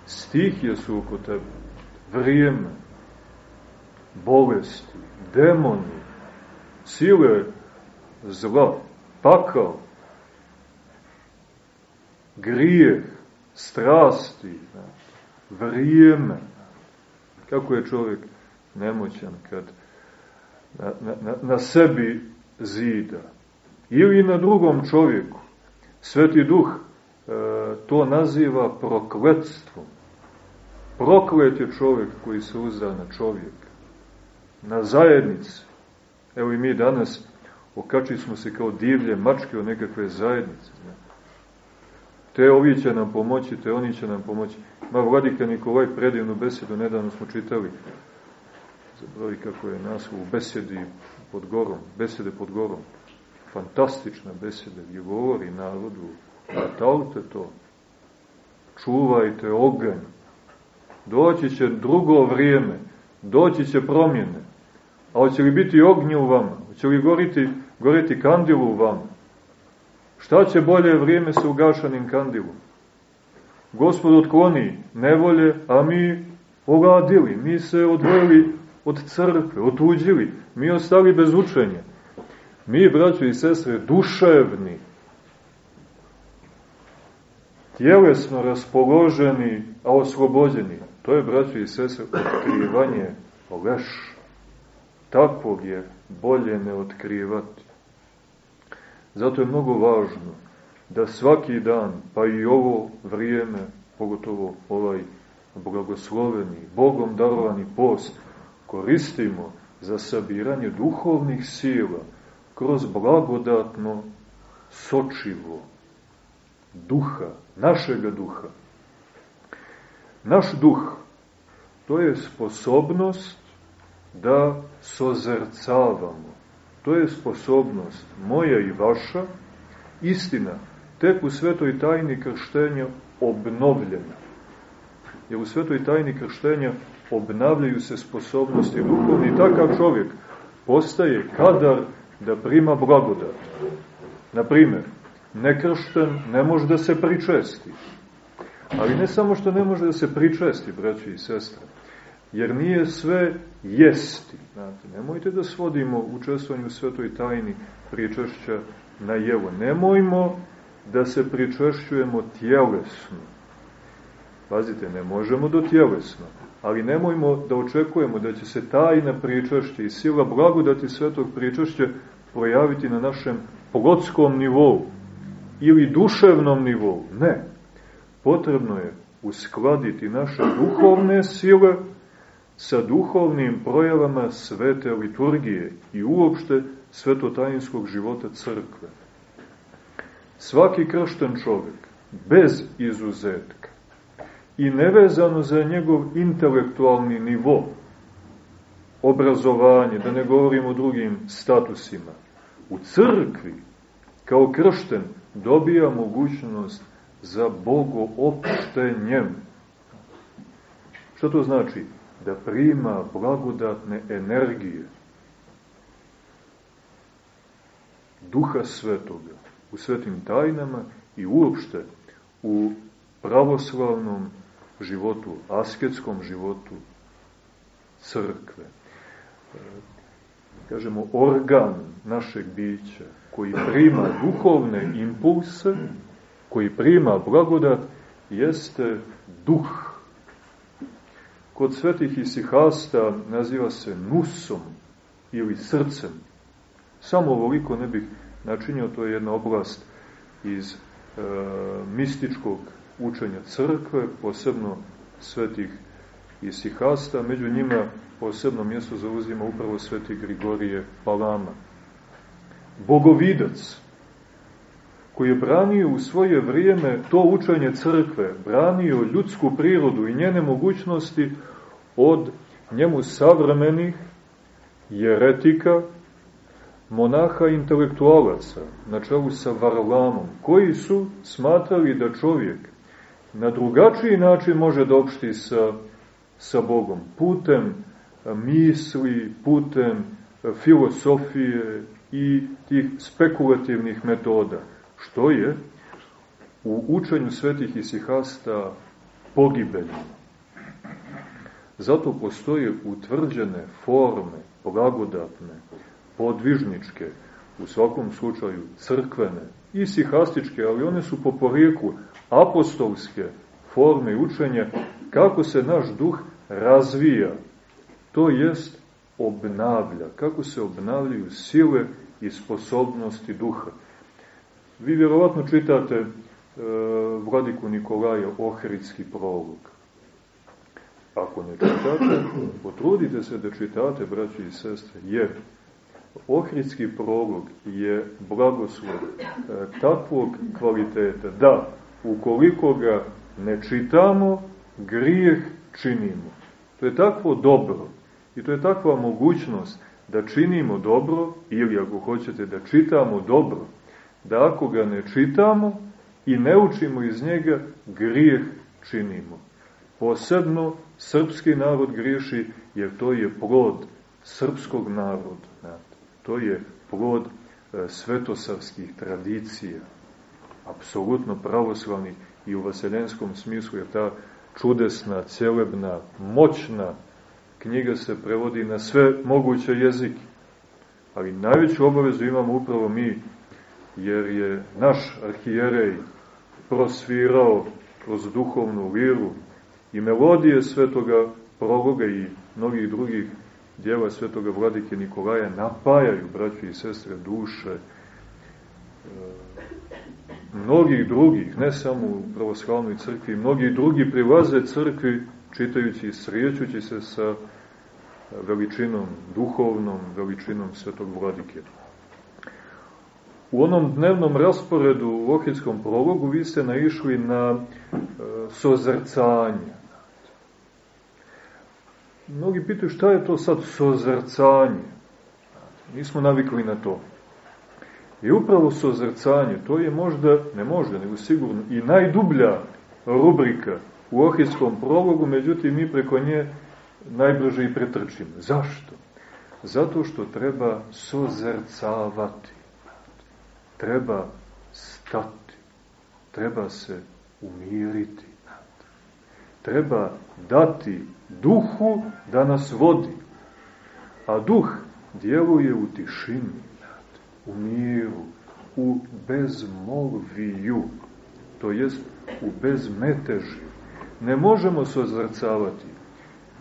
Stihije su oko tebe vrijeme, bolesti, demoni, sile zla, pakao, grijeh, strasti, vrijeme. Kako je čovjek nemoćan kad na, na, na sebi zida. Ili na drugom čovjeku. Sveti duh e, to naziva prokletstvom. Proklet je čovjek koji se uzda na čovjeka, na zajednice. Evo i mi danas okačili smo se kao divlje mačke o nekakve zajednice. Te ovi će nam pomoći, te oni će nam pomoći. Ma vladika Nikolaj predivnu besedu, nedavno smo čitali, zabravi kako je naslov u besedi pod gorom, besede pod gorom. Fantastična beseda gdje govori narodu, natalite to, čuvajte oganj, Doći će drugo vrijeme, doći će promjene. A hoće li biti ognje u vama? Hoće li goriti, goriti kandilu u vama? Šta će bolje vrijeme sa ugašanim kandilom? Gospod otkloni nevolje, a mi ogadili, mi se odvojili od crkve, otuđili, mi ostali bez učenja. Mi, braćo i sestre, duševni, tjelesno raspoloženi, a oslobođeni, to je, braćo i sestre, otkrivanje leš. Takvog je bolje ne otkrivati. Zato je mnogo važno da svaki dan, pa i ovo vrijeme, pogotovo ovaj blagosloveni, Bogom darovani post, koristimo za sabiranje duhovnih sila kroz blagodatno sočivo duha, našega duha. Naš duh, to je sposobnost da sozercavamo. To je sposobnost moja i vaša, istina, tek u svetoj tajni krštenja obnovljena. Jer u svetoj tajni krštenja obnavljaju se sposobnosti duhovni takav čovjek postaje kadar da prima blagodat. Naprimer, nekršten ne može da se pričesti. Ali ne samo što ne može da se pričesti, braći i sestre, jer nije sve jesti. Znate, nemojte da svodimo učestvovanje u svetoj tajni pričešća na jevo. Nemojmo da se pričešćujemo tjelesno. Pazite, ne možemo do tjelesno, ali nemojmo da očekujemo da će se tajna pričašća i sila blagodati svetog pričašća projaviti na našem plotskom nivou ili duševnom nivou. Ne. Potrebno je uskladiti naše duhovne sile sa duhovnim projavama svete liturgije i uopšte svetotajinskog života crkve. Svaki kršten čovjek, bez izuzetka, i nevezano za njegov intelektualni nivo, obrazovanje, da ne govorimo o drugim statusima, u crkvi, kao kršten, dobija mogućnost za bogoopštenjem. Što to znači? Da prima blagodatne energije Duha Svetoga u svetim tajnama i uopšte u pravoslavnom životu, asketskom životu crkve. E, kažemo, organ našeg bića koji prima duhovne impulse, koji prima blagodat, jeste duh. Kod svetih isihasta naziva se nusom ili srcem. Samo ovoliko ne bih načinio, to je jedna oblast iz e, mističkog učenja crkve, posebno svetih isihasta, među njima posebno mjesto zauzima upravo sveti Grigorije Palama. Bogovidac, koji je branio u svoje vrijeme to učenje crkve, branio ljudsku prirodu i njene mogućnosti od njemu savremenih jeretika, monaha intelektualaca, na čelu sa Varlamom, koji su smatrali da čovjek na drugačiji način može da opšti sa, sa Bogom, putem misli, putem filosofije i tih spekulativnih metoda, što je u učenju svetih isihasta pogibeljno. Zato postoje utvrđene forme, blagodatne, podvižničke, u svakom slučaju crkvene i sihastičke, ali one su po porijeku apostolske forme učenja, kako se naš duh razvija, to jest obnavlja, kako se obnavljaju sile i sposobnosti duha. Vi vjerovatno čitate e, vladiku Nikolaja Ohridski prolog. Ako ne čitate, potrudite se da čitate, braći i sestre, jer Ohridski prolog je blagoslov e, takvog kvaliteta da, ukoliko ga ne čitamo, grijeh činimo. To je takvo dobro i to je takva mogućnost da činimo dobro ili ako hoćete da čitamo dobro, da ako ga ne čitamo i ne učimo iz njega, grijeh činimo. Posebno srpski narod griješi jer to je plod srpskog naroda. To je plod e, svetosavskih tradicija, apsolutno pravoslavnih i u vaseljenskom smislu, jer ta čudesna, celebna, moćna knjiga se prevodi na sve moguće jezike. Ali najveću obavezu imamo upravo mi, jer je naš arhijerej prosvirao kroz duhovnu viru i melodije svetoga prologa i mnogih drugih djela svetoga vladike Nikolaja napajaju, braći i sestre, duše e, mnogih drugih, ne samo u pravoslavnoj crkvi, mnogi drugi prilaze crkvi čitajući i srijećući se sa veličinom duhovnom, veličinom svetog vladike. U onom dnevnom rasporedu u Ohidskom prologu vi ste naišli na e, sozrcanje. Mnogi pitaju šta je to sad sozrcanje. Nismo navikli na to. I upravo sozrcanje, to je možda, ne možda, nego sigurno, i najdublja rubrika u Ohidskom prologu, međutim mi preko nje najbrže i pretrčimo. Zašto? Zato što treba sozrcavati. Treba stati. Treba se umiriti. Treba dati duhu da nas vodi. A duh djeluje u tišini, u miru, u bezmolviju, to jest u bezmeteži. Ne možemo se ozrcavati.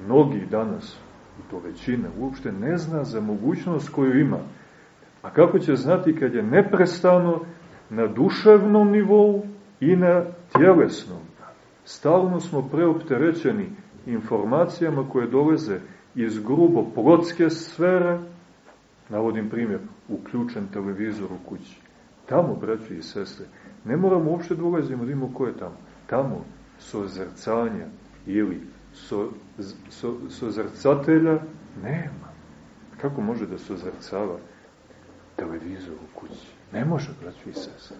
Mnogi danas, i to većina, uopšte ne zna za mogućnost koju ima. A kako će znati kad je neprestano na duševnom nivou i na tjelesnom? Stalno smo preopterećeni informacijama koje dolaze iz grubo plotske sfere, navodim primjer, uključen televizor u kući. Tamo, braći i sestre, ne moramo uopšte da ulazimo da imamo ko je tamo. Tamo sozrcanja ili so, so, sozrcatelja nema. Kako može da sozrcava televizor u kući? Ne može, braći i sestre.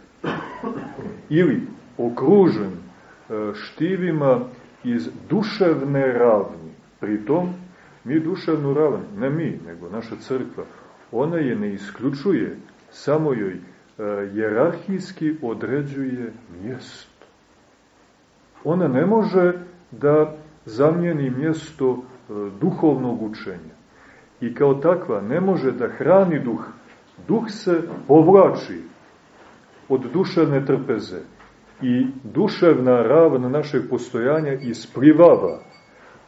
Ili okružen e, štivima iz duševne ravni. Pritom, mi duševnu ravan, ne mi, nego naša crkva, ona je ne isključuje, samo joj e, jerarhijski određuje mjesto. Ona ne može da zamijeni mjesto e, duhovnog učenja. I kao takva ne može da hrani duh. Duh se povlači od duševne trpeze i duševna ravna našeg postojanja isplivava,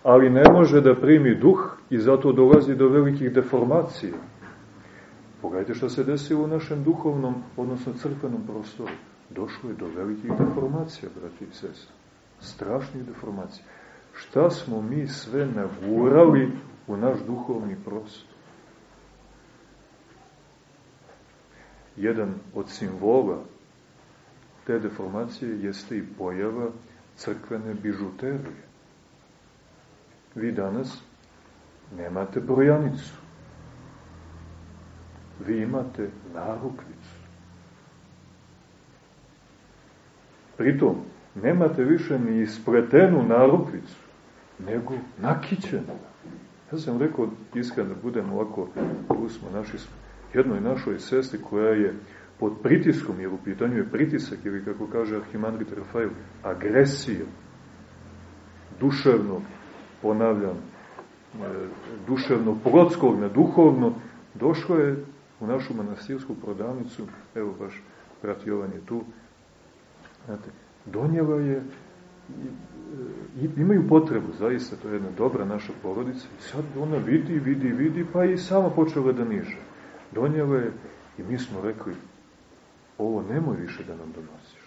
ali ne može da primi duh i zato dolazi do velikih deformacija. Pogledajte što se desilo u našem duhovnom, odnosno crkvenom prostoru. Došlo je do velikih deformacija, brati i sest. Strašnih deformacija. Šta smo mi sve nagurali u naš duhovni prostor? Jedan od simbola te deformacije jeste i pojava crkvene bižuterije. Vi danas nemate brojanicu. Vi imate narukvicu. Pritom, nemate više ni ispletenu narukvicu, nego nakićenu. Ja sam rekao, iskreno, da budem ovako, tu smo naši, jednoj našoj sestri koja je pod pritiskom, jer u pitanju je pritisak, ili kako kaže Arhimandrit Rafael, agresija, duševno, ponavljam, e, duševno plotskog na duhovno, došlo je u našu manastirsku prodavnicu, evo baš brat Jovan je tu, znate, donjela je, imaju potrebu, zaista, to je jedna dobra naša porodica, i sad ona vidi, vidi, vidi, pa i sama počela da niže. Donjela je, i mi smo rekli, ovo nemoj više da nam donosiš.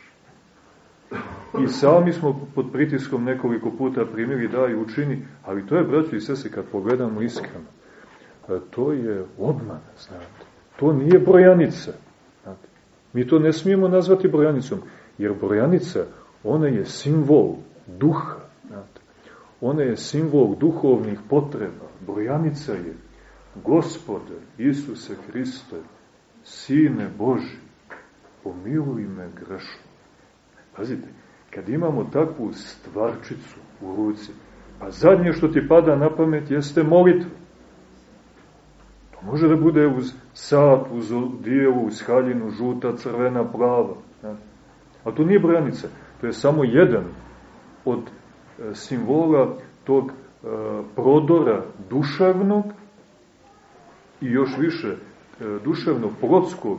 I sami smo pod pritiskom nekoliko puta primili da i učini, ali to je, braći i sese, kad pogledamo iskreno, to je obmana, znate. To nije brojanica. Znate. Mi to ne smijemo nazvati brojanicom, jer brojanica, ona je simbol duha. Znate. Ona je simbol duhovnih potreba. Brojanica je Gospode, Isuse Hriste, Sine Boži, pomiluj me grešno. Pazite, kad imamo takvu stvarčicu u ruci, a zadnje što ti pada na pamet jeste molitva. To može da bude uz sat, uz dijelu, uz haljinu, žuta, crvena, plava. A to nije brojanica. To je samo jedan od e, simbola tog e, prodora duševnog i još više e, duševnog plotskog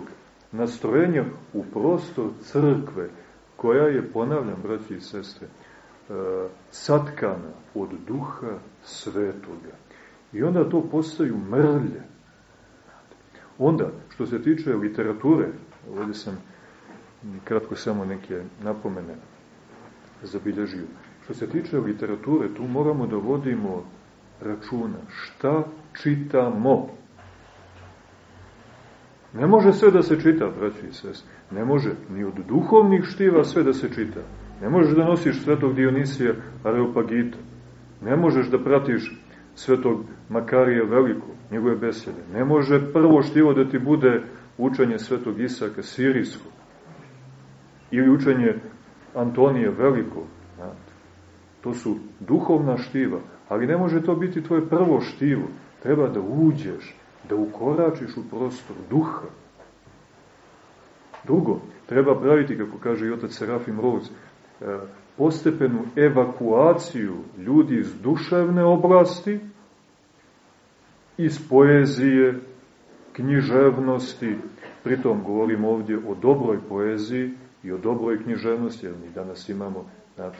nastrojenja u prostor crkve, koja je, ponavljam, braći i sestre, satkana od duha svetoga. I onda to postaju mrlje. Onda, što se tiče literature, ovdje sam kratko samo neke napomene zabilježio. Što se tiče literature, tu moramo da vodimo računa šta čitamo. Ne može sve da se čita, braći i sest. Ne može ni od duhovnih štiva sve da se čita. Ne možeš da nosiš svetog Dionisija Areopagita. Ne možeš da pratiš svetog Makarija Veliko, njegove besede. Ne može prvo štivo da ti bude učenje svetog Isaka Sirijskog ili učenje Antonije Veliko. To su duhovna štiva, ali ne može to biti tvoje prvo štivo. Treba da uđeš, da ukoračiš u prostor duha. Drugo, treba praviti, kako kaže i otac Serafim Roz, e, postepenu evakuaciju ljudi iz duševne oblasti, iz poezije, književnosti, pritom govorim ovdje o dobroj poeziji i o dobroj književnosti, jer mi danas imamo znate,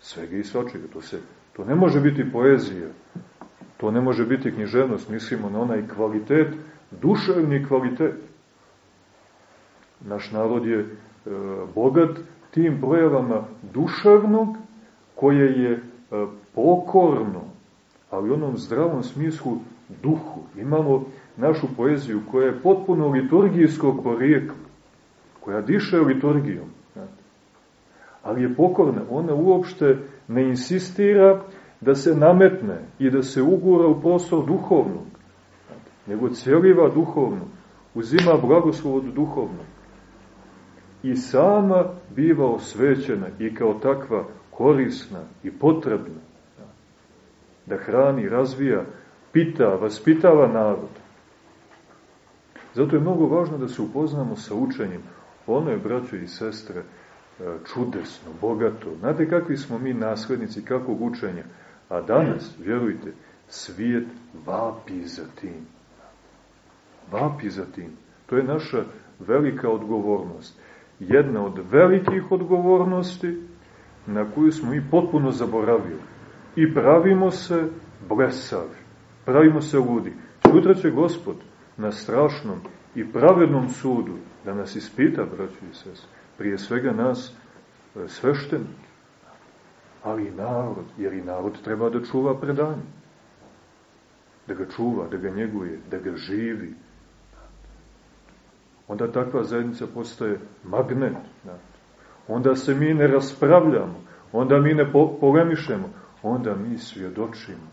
svega i svačega. To, se, to ne može biti poezija, to ne može biti književnost, mislimo na onaj kvalitet, duševni kvalitet. Naš narod je e, bogat tim projevama duševnog koje je e, pokorno, ali u onom zdravom smislu duhu. Imamo našu poeziju koja je potpuno liturgijskog porijekla, koja diše liturgijom. Ali je pokorna, ona uopšte ne insistira da se nametne i da se ugura u prostor duhovnog, nego cijeliva duhovno, uzima blagoslov od duhovnog i sama biva osvećena i kao takva korisna i potrebna da hrani, razvija, pita, vaspitava narod. Zato je mnogo važno da se upoznamo sa učenjem. Ono je, braćo i sestre, e, čudesno, bogato. Znate kakvi smo mi naslednici, kakvog učenja? A danas, vjerujte, svijet vapi za tim. Vapi za tim. To je naša velika odgovornost jedna od velikih odgovornosti na koju smo i potpuno zaboravili. I pravimo se blesavi, pravimo se ludi. Sutra će Gospod na strašnom i pravednom sudu da nas ispita, braći i sest, prije svega nas e, svešten, ali i narod, jer i narod treba da čuva predanje. Da ga čuva, da ga njeguje, da ga živi, onda takva zajednica postaje magnet. Onda se mi ne raspravljamo, onda mi ne po polemišemo, onda mi svjedočimo,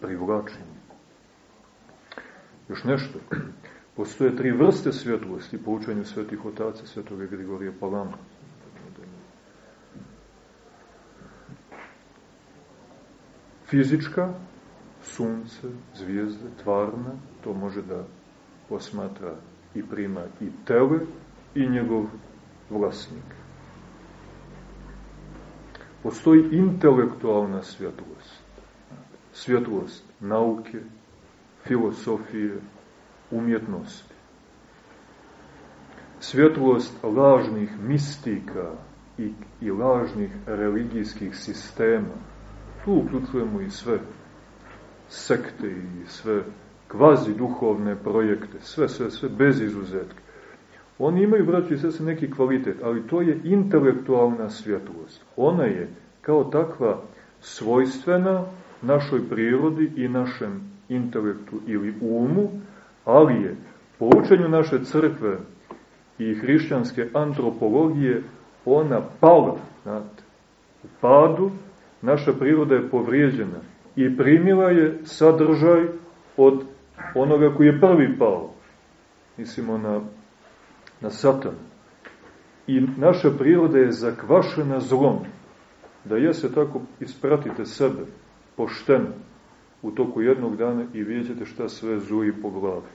privlačimo. Još nešto. *clears throat* Postoje tri vrste svjetlosti po učenju svetih otaca, svetoga Grigorija Palama. Fizička, sunce, zvijezde, tvarna, to može da posmatra i prima i tele i njegov vlasnik. Postoji intelektualna svjetlost. Svjetlost nauke, filosofije, umjetnosti. Svjetlost lažnih mistika i, i lažnih religijskih sistema. Tu uključujemo i sve sekte i sve kvazi duhovne projekte, sve, sve, sve, bez izuzetka. Oni imaju, braći i sese, neki kvalitet, ali to je intelektualna svjetlost. Ona je kao takva svojstvena našoj prirodi i našem intelektu ili umu, ali je po učenju naše crkve i hrišćanske antropologije ona pala. Znate. U padu naša priroda je povrijeđena i primila je sadržaj od onoga koji je prvi pao. Mislimo na, na satan. I naša priroda je zakvašena zlom. Da je se tako ispratite sebe, pošteno, u toku jednog dana i vidjet ćete šta sve zuji po glavi.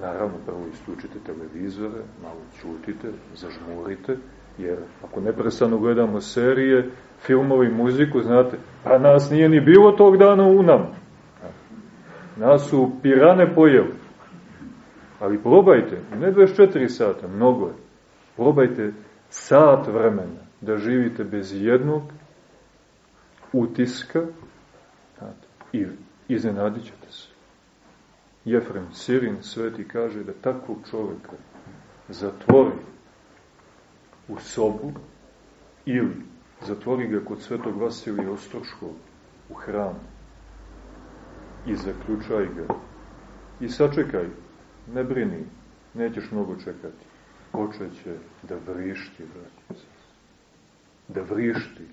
Naravno, prvo istučite televizore, malo čutite, zažmurite Jer ako neprestano gledamo serije, filmove i muziku, znate, pa nas nije ni bilo tog dana u nam. Nas su pirane pojeli. Ali probajte, ne 24 sata, mnogo je. Probajte sat vremena da živite bez jednog utiska i iznenadit ćete se. Jefrem Sirin sveti kaže da takvog čoveka zatvori u sobu ili zatvori ga kod svetog Vasilija Ostroškog u hramu i zaključaj ga i sačekaj, ne brini, nećeš mnogo čekati. Počeće da vrišti, braći da vrišti,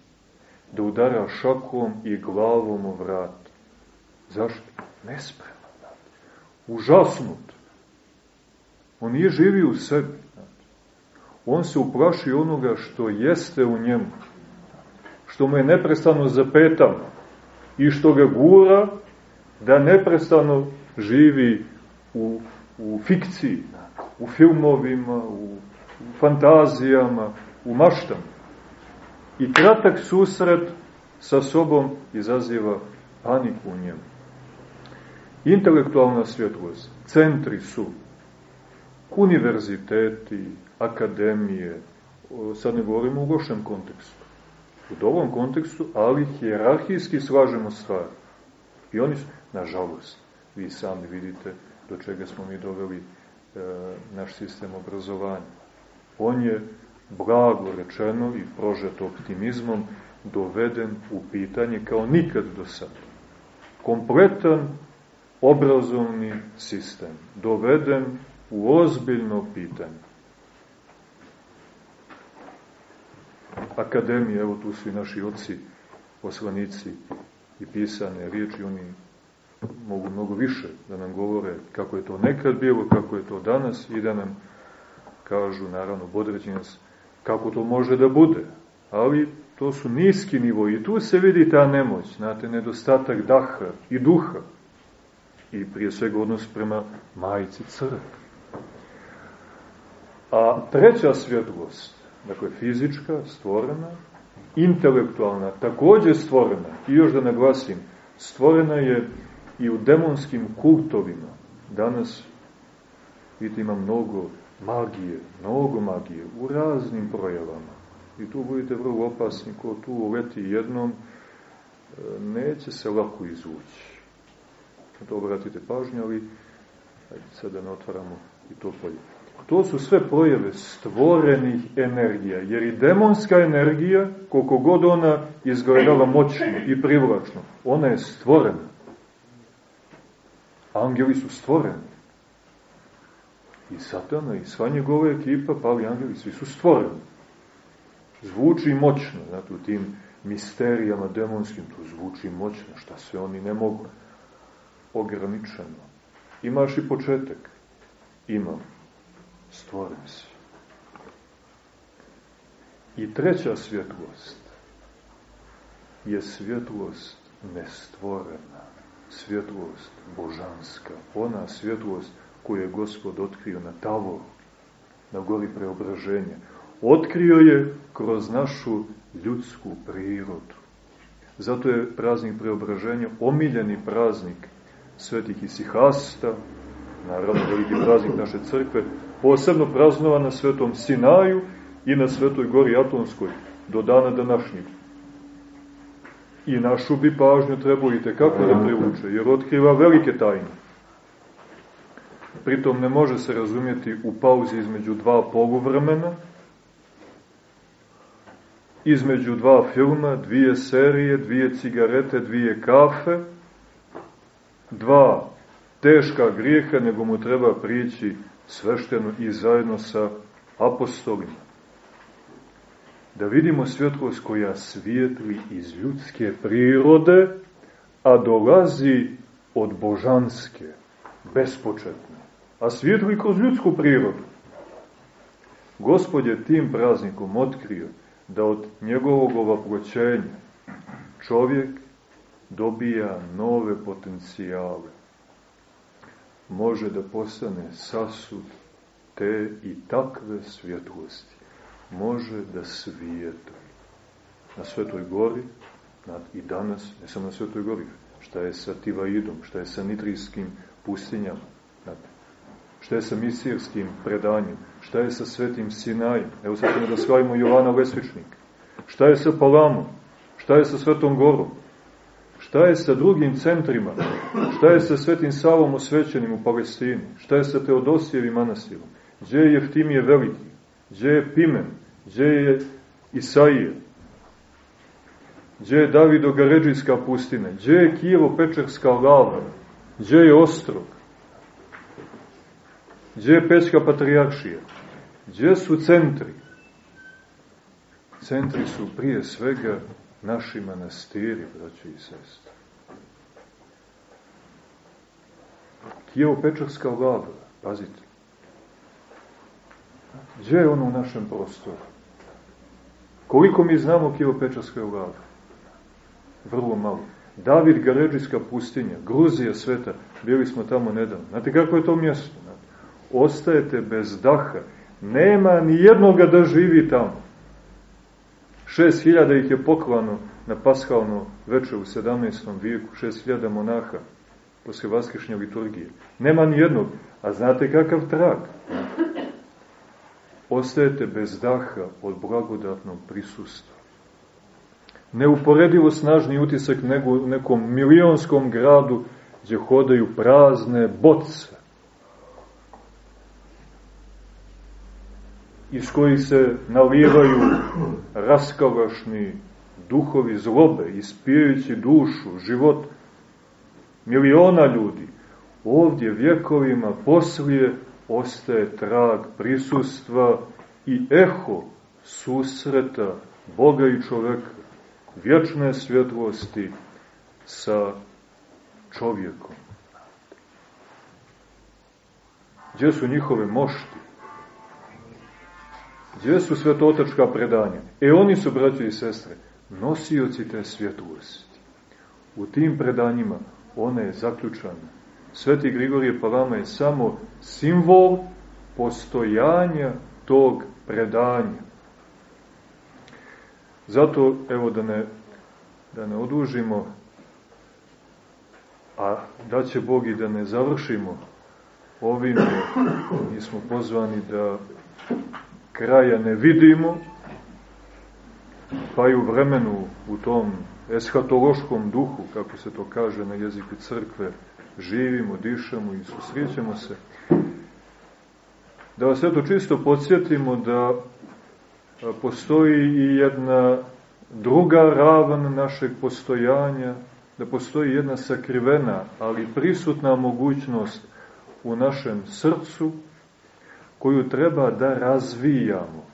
da udara šakom i glavom u vrat. Zašto? Nespreman. Užasnut. On nije živio u sebi. On se uplaši onoga što jeste u njemu. Što mu je neprestano zapetano. I što ga gura da neprestano živi u, u fikciji, u filmovima, u, u fantazijama, u maštama. I kratak susret sa sobom izaziva paniku u njemu. Intelektualna svjetlost, centri su univerziteti, akademije, sad ne govorimo u lošem kontekstu, u dobrom kontekstu, ali hjerarhijski slažemo stvari. I oni su, nažalost, vi sami vidite do čega smo mi doveli e, naš sistem obrazovanja. On je blago rečeno i prožet optimizmom doveden u pitanje kao nikad do sada. Kompletan obrazovni sistem doveden u ozbiljno pitanje. Akademije, evo tu su i naši oci, poslanici i pisane riječi, oni mogu mnogo više da nam govore kako je to nekad bilo, kako je to danas i da nam kažu, naravno, bodreći nas kako to može da bude. Ali to su niski nivo i tu se vidi ta nemoć, znate, nedostatak daha i duha i prije svega odnos prema majici crkve. A treća svjetlost, dakle fizička, stvorena, intelektualna, takođe stvorena, i još da naglasim, stvorena je i u demonskim kultovima. Danas, vidite, ima mnogo magije, mnogo magije, u raznim projavama. I tu budete vrlo opasni, ko tu uleti jednom, e, neće se lako izvući. To obratite pažnju, ali ajde sad da ne otvaramo i to polje. To su sve projeve stvorenih energija, jer i demonska energija, koliko god ona izgledala moćno i privlačno, ona je stvorena. Angeli su stvoreni i satana i sva njegova ekipa, pali angeli, svi su stvoreni. Zvuči moćno, znate, u tim misterijama demonskim, to zvuči moćno, šta sve oni ne mogu. Ograničeno. Imaš i početak? Imam. Stvoren si. I treća svjetlost je svjetlost nestvorena, svjetlost božanska, ona svjetlost koju je Gospod otkrio na tavoru, na gori preobraženja. Otkrio je kroz našu ljudsku prirodu. Zato je praznik preobraženja omiljeni praznik svetih isihasta, naravno veliki praznik naše crkve, posebno praznovan na svetom Sinaju i na svetoj gori Atonskoj, do dana današnjeg. I našu bi pažnju trebujete kako da privuče, jer otkriva velike tajne pritom ne može se razumjeti u pauzi između dva poluvremena, između dva filma, dvije serije, dvije cigarete, dvije kafe, dva teška grijeha, nego mu treba prići svešteno i zajedno sa apostolima. Da vidimo svjetlost koja svijetli iz ljudske prirode, a dolazi od božanske, bespočetne a svijetli kroz ljudsku prirodu. Gospod je tim praznikom otkrio da od njegovog ovaproćenja čovjek dobija nove potencijale. Može da postane sasud te i takve svjetlosti. može da svijetli. Na Svetoj gori, i danas, ne samo na Svetoj gori, šta je sa Tivaidom, šta je sa Nitrijskim pustinjama, šta je sa misirskim predanjem, šta je sa Svetim Sinajem, evo sad ćemo da slavimo Jovana Lesvičnika, šta je sa Palamom, šta je sa Svetom Gorom, šta je sa drugim centrima, šta je sa Svetim Savom osvećenim u Palestini, šta je sa Teodosijevim manastirom, gdje je Jeftimije Veliki, gdje je Pimen, gdje je Isaije, gdje je Davido Gaređijska pustina, gdje je Kijevo-Pečerska lava, gdje je Ostrog, gdje je Pećka patrijaršija, gdje su centri? Centri su prije svega naši manastiri, braći i sestre. Kijevo-Pečarska lava, pazite. Gdje je ono u našem prostoru? Koliko mi znamo Kijevo-Pečarske lava? Vrlo malo. David Gaređijska pustinja, Gruzija sveta, bili smo tamo nedavno. Znate kako je to mjesto? Ostajete bez daha. Nema ni jednoga da živi tamo. Šest hiljada ih je poklano na paskalno veče u 17. vijeku, šest hiljada monaha posle vaskrišnje liturgije. Nema ni jednog. A znate kakav trag? Ostajete bez daha od blagodatnog prisustva neuporedivo snažni utisak nego u nekom milionskom gradu gdje hodaju prazne boce. iz kojih se nalivaju raskavašni duhovi zlobe, ispijajući dušu, život miliona ljudi. Ovdje vjekovima poslije ostaje trag prisustva i eho susreta Boga i čoveka vječne svjetlosti sa čovjekom. Gdje su njihove mošti? Gdje su svetotačka predanja? E oni su, braći i sestre, nosioci te svjetlosti. U tim predanjima ona je zaključana. Sveti Grigorije Palama je samo simbol postojanja tog predanja. Zato, evo da ne, da ne odužimo, a da će Bog i da ne završimo ovim, mi smo pozvani da kraja ne vidimo, pa i u vremenu, u tom eshatološkom duhu, kako se to kaže na jeziku crkve, živimo, dišemo i susrećemo se. Da vas eto čisto podsjetimo da postoji i jedna druga ravan našeg postojanja, da postoji jedna sakrivena, ali prisutna mogućnost u našem srcu, koju treba da razvijamo.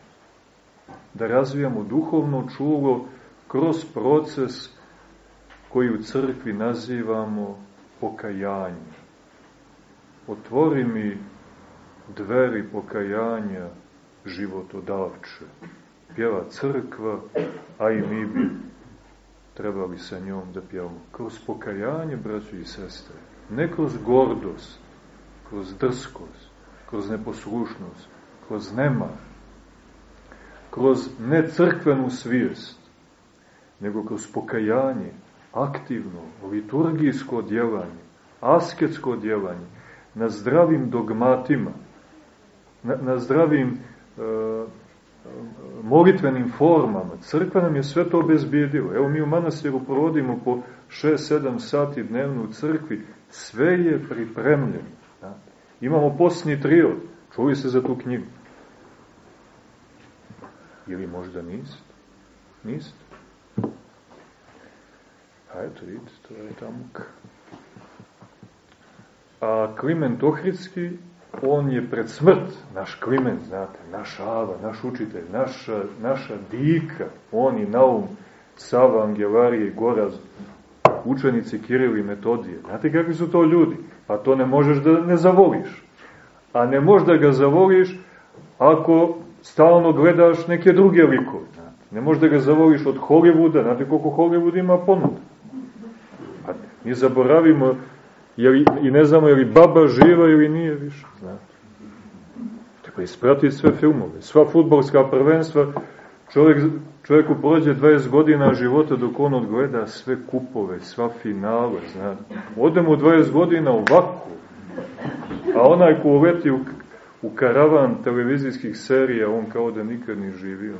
Da razvijamo duhovno čulo kroz proces koji u crkvi nazivamo pokajanje. Otvori mi dveri pokajanja životodavče. Pjeva crkva, a i mi bi trebali sa njom da pjevamo. Kroz pokajanje, braćo i sestre, ne kroz gordost, kroz drskost, kroz neposlušnost, kroz nemar, kroz necrkvenu svijest, nego kroz pokajanje, aktivno, liturgijsko djelanje, asketsko djelanje, na zdravim dogmatima, na, na zdravim E, molitvenim formama. Crkva nam je sve to obezbijedila. Evo mi u manastiru provodimo po 6-7 sati dnevno u crkvi. Sve je pripremljeno. Da? Imamo posni trio. Čuli se za tu knjigu? Ili možda niste? Niste? A eto, vidite, to je ta muka. A Kliment Ohridski on je pred smrt, naš Kliment, znate, naš Ava, naš učitelj, naša, naša dika, on i Naum, Sava, Angelarije Goraz, učenici Kiril i Metodije. Znate kakvi su to ljudi? Pa to ne možeš da ne zavoliš. A ne možeš da ga zavoliš ako stalno gledaš neke druge likove. Ne možeš da ga zavoliš od Hollywooda, znate koliko Hollywood ima ponuda. Mi zaboravimo je li, i ne znamo je li baba živa ili nije više. Znate. Treba ispratiti sve filmove, sva futbolska prvenstva, čovjek, čovjeku prođe 20 godina života dok on odgleda sve kupove, sva finale, znate. Odemo 20 godina ovako, a onaj ko uleti u, u karavan televizijskih serija, on kao da nikad ni živio.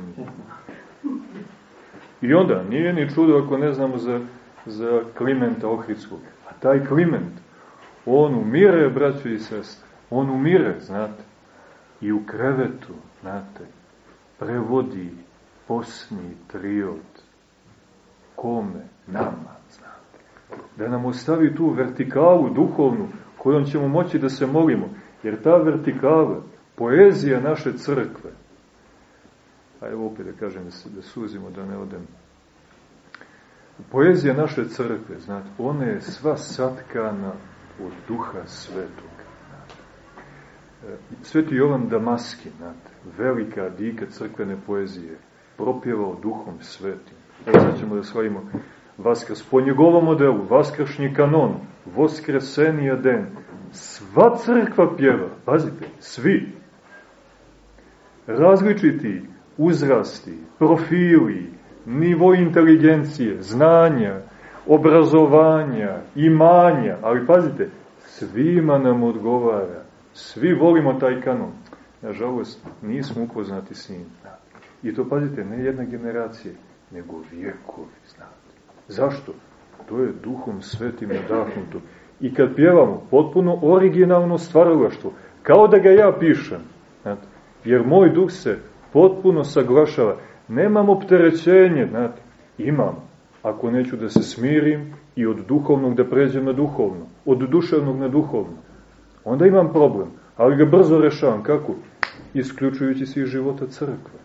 I onda, nije ni čudo ako ne znamo za, za Klimenta Ohridskog. A taj Kliment, on umire, braćo i sestre, on umire, znate, i u krevetu, znate, prevodi posni triod. Kome? Nama, znate. Da nam ostavi tu vertikalu duhovnu, kojom ćemo moći da se molimo. Jer ta vertikala, poezija naše crkve, a evo opet da kažem da, suzimo, da ne odem. Poezija naše crkve, znate, ona je sva satkana od duha svetog. E, Sveti Jovan Damaski, znate, velika dika crkvene poezije, propjevao duhom svetim. Evo sad ćemo da svojimo Vaskrs. Po njegovom modelu, Vaskršnji kanon, Voskresenija den, sva crkva pjeva, pazite, svi, različiti uzrasti, profili, nivo inteligencije, znanja, obrazovanja, imanja, ali pazite, svima nam odgovara, svi volimo taj kanon. Nažalost, nismo upoznati s njim. I to, pazite, ne jedna generacija, nego vjekovi, znate. Zašto? To je duhom svetim nadahnuto. I kad pjevamo potpuno originalno stvaralaštvo, kao da ga ja pišem, znate, jer moj duh se potpuno saglašava. Nemam opterećenje, znate, imam, ako neću da se smirim i od duhovnog da pređem na duhovno, od duševnog na duhovno. Onda imam problem, ali ga brzo rešavam. Kako? Isključujući se iz života crkve.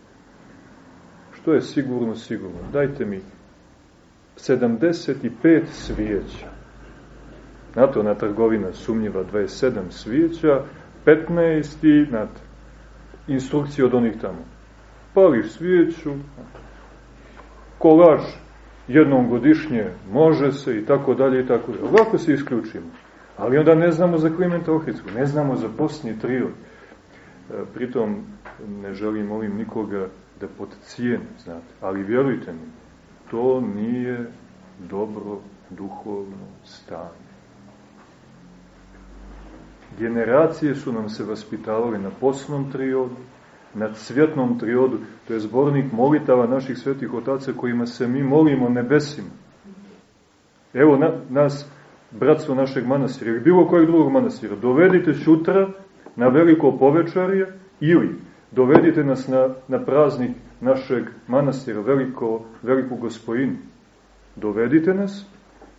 Što je sigurno, sigurno? Dajte mi 75 svijeća. Znate, ona trgovina sumnjiva 27 svijeća, 15 i, znate, instrukcije od onih tamo. Pališ svijeću, kolaž jednom godišnje može se i tako dalje i tako dalje. Ovako se isključimo. Ali onda ne znamo za Klimenta Ohridsku, ne znamo za Bosni trio. E, pritom ne želim ovim nikoga da podcijenim, znate. Ali vjerujte mi, to nije dobro duhovno stanje. Generacije su nam se vaspitavali na posnom triodu, na cvjetnom triodu, to je zbornik molitava naših svetih otaca kojima se mi molimo nebesima. Evo na, nas, bratstvo našeg manastira ili bilo kojeg drugog manastira, dovedite sutra na veliko povečarje ili dovedite nas na, na praznik našeg manastira, veliko, veliku gospojinu. Dovedite nas,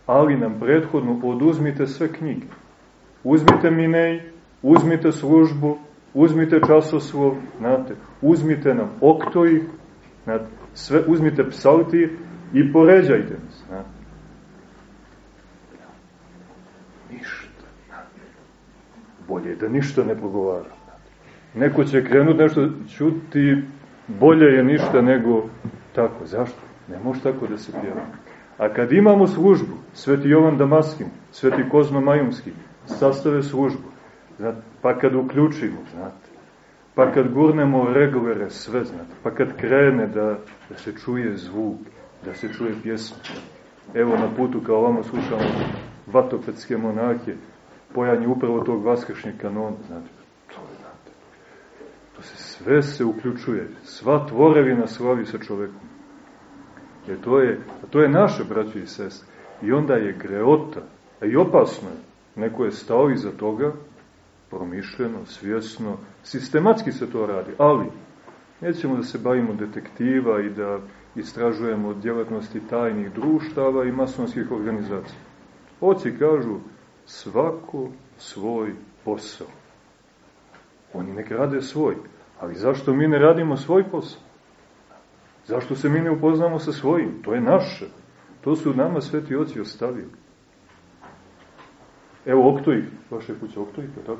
ali nam prethodno oduzmite sve knjige. Uzmite minej, uzmite službu, uzmite časoslov, znate, uzmite nam oktoji, znate, sve, uzmite psalti i poređajte nas, znate. Ništa. Bolje da ništa ne progovara. Neko će krenuti nešto čuti, bolje je ništa nego tako. Zašto? Ne može tako da se pjeva. A kad imamo službu, Sveti Jovan Damaskin, Sveti Kozma Majumski, sastave službu, znate, pa kad uključimo, znate, pa kad gurnemo reglere, sve, znate, pa kad krene da, da se čuje zvuk, da se čuje pjesma. Evo na putu kao vamo slušamo vatopetske monarhije, pojanje upravo tog vaskršnjeg kanona, znate, to, znate, to se sve se uključuje, sva tvorevina slavi sa čovekom. Jer to je, a to je naše, braći i sestre. I onda je greota, a i opasno je. Neko je stao iza toga, promišljeno, svjesno, sistematski se to radi, ali nećemo da se bavimo detektiva i da istražujemo djelatnosti tajnih društava i masonskih organizacija. Oci kažu svako svoj posao. Oni nek rade svoj, ali zašto mi ne radimo svoj posao? Zašto se mi ne upoznamo sa svojim? To je naše. To su nama sveti oci ostavili. Evo Oktojik, vaše kuće Oktojik, je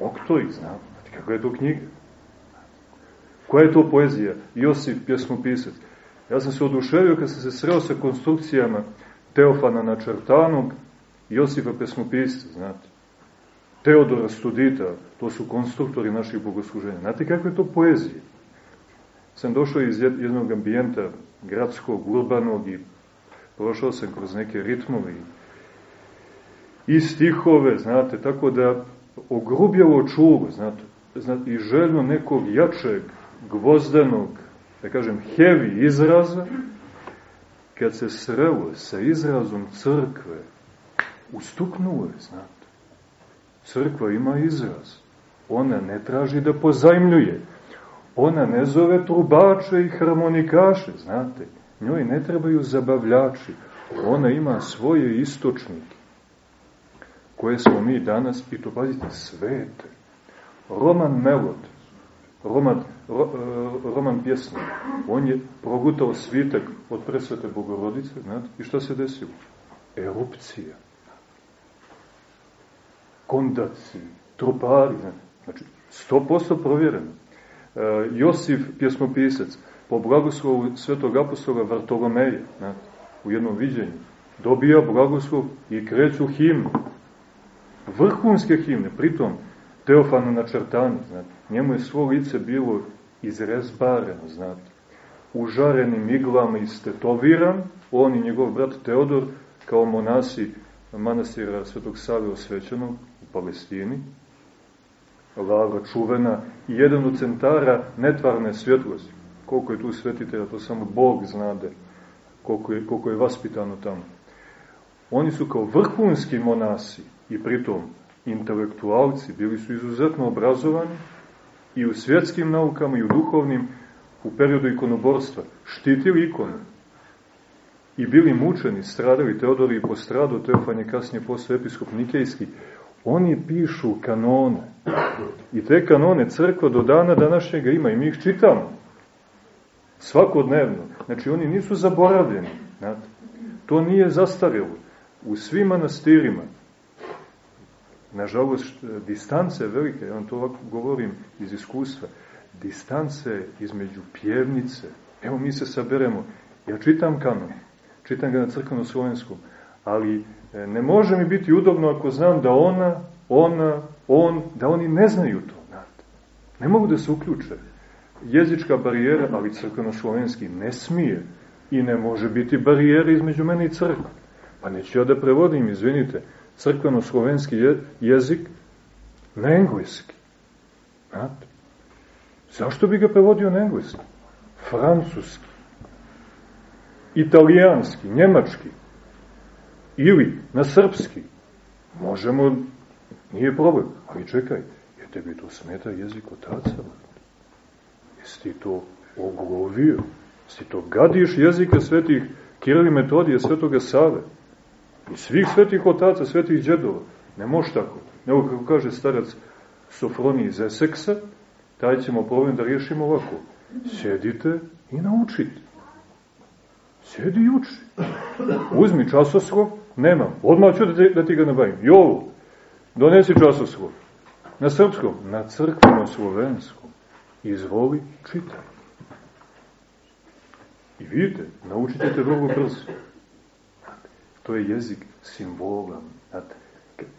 Oktojik, znam. Kako je to knjiga? Koja je to poezija? Josip, pjesmopisac. Ja sam se oduševio kad sam se sreo sa konstrukcijama Teofana Načrtanog, Josipa pjesmopisca, znate. Teodora Studita, to su konstruktori naših bogosluženja. Znate kakve je to poezije? Sam došao iz jednog ambijenta gradskog, urbanog i prošao sam kroz neke ritmove i stihove, znate, tako da ogrubjelo čuvo, znate, znate, i željno nekog jačeg, gvozdenog, da kažem, heavy izraza, kad se srelo sa izrazom crkve, ustuknuo je, znate. Crkva ima izraz. Ona ne traži da pozajmljuje. Ona ne zove trubače i harmonikaše, znate. Njoj ne trebaju zabavljači. Ona ima svoje istočnike, koje smo mi danas, i to pazite, svete. Roman Melod, Roman, ro, e, Roman pjesnik, on je progutao svitak od presvete Bogorodice, znate, i šta se desilo? Erupcija kondaciji, trupari, znači 100% provjereno. E, Josif, pjesmopisac, po blagoslovu svetog apostola Vartolomeja, znači, u jednom viđenju, dobija blagoslov i kreću himnu. Vrhunske himne, pritom Teofana na črtani, znači, njemu je svo lice bilo izrezbareno, znate, užarenim iglama istetoviran, on i njegov brat Teodor, kao monasi manastira Svetog Save osvećenog, Palestini, Lavra čuvena i jedan od centara netvarne svjetlosti. Koliko je tu svetitelja, to samo Bog znade koliko je, koliko je vaspitano tamo. Oni su kao vrhunski monasi i pritom intelektualci, bili su izuzetno obrazovani i u svjetskim naukama i u duhovnim u periodu ikonoborstva, štitili ikonu i bili mučeni, stradali, Teodor i postrado, Teofan je kasnije postao episkop Nikejski, Oni pišu kanone. I te kanone crkva do dana današnjega ima i mi ih čitamo. Svakodnevno. Znači oni nisu zaboravljeni. Znate. To nije zastarilo. U svim manastirima, nažalost, distance velike, ja vam to ovako govorim iz iskustva, distance između pjevnice, evo mi se saberemo, ja čitam kanon, čitam ga na crkveno-slovenskom, ali E, ne može mi biti udobno ako znam da ona, ona, on, da oni ne znaju to. Znate. Ne mogu da se uključe. Jezička barijera, ali crkveno-slovenski ne smije i ne može biti barijera između mene i crkve. Pa neću ja da prevodim, izvinite, crkveno-slovenski jezik na engleski. Znate. Zašto bi ga prevodio na engleski? Francuski, italijanski, njemački, ili na srpski, možemo, nije problem, ali čekaj, jer tebi to smeta jezik otaca? Jesi ti to oglovio? Jesi to gadiš jezike svetih Kirili Metodije, svetoga Save? I svih svetih otaca, svetih džedova. Ne može tako. Nego kako kaže starac Sofroniji iz Eseksa, taj ćemo problem da riješimo ovako. Sjedite i naučite. Sjedi i uči. Uzmi časoslov, Nemam. Odmah ću da ti, da ti ga nabavim. Jovo, donesi časoslov. Na srpskom, na crkvenom slovenskom. Izvoli, čitaj. I vidite, naučit ćete vrlo brzo. To je jezik simbola. Znate,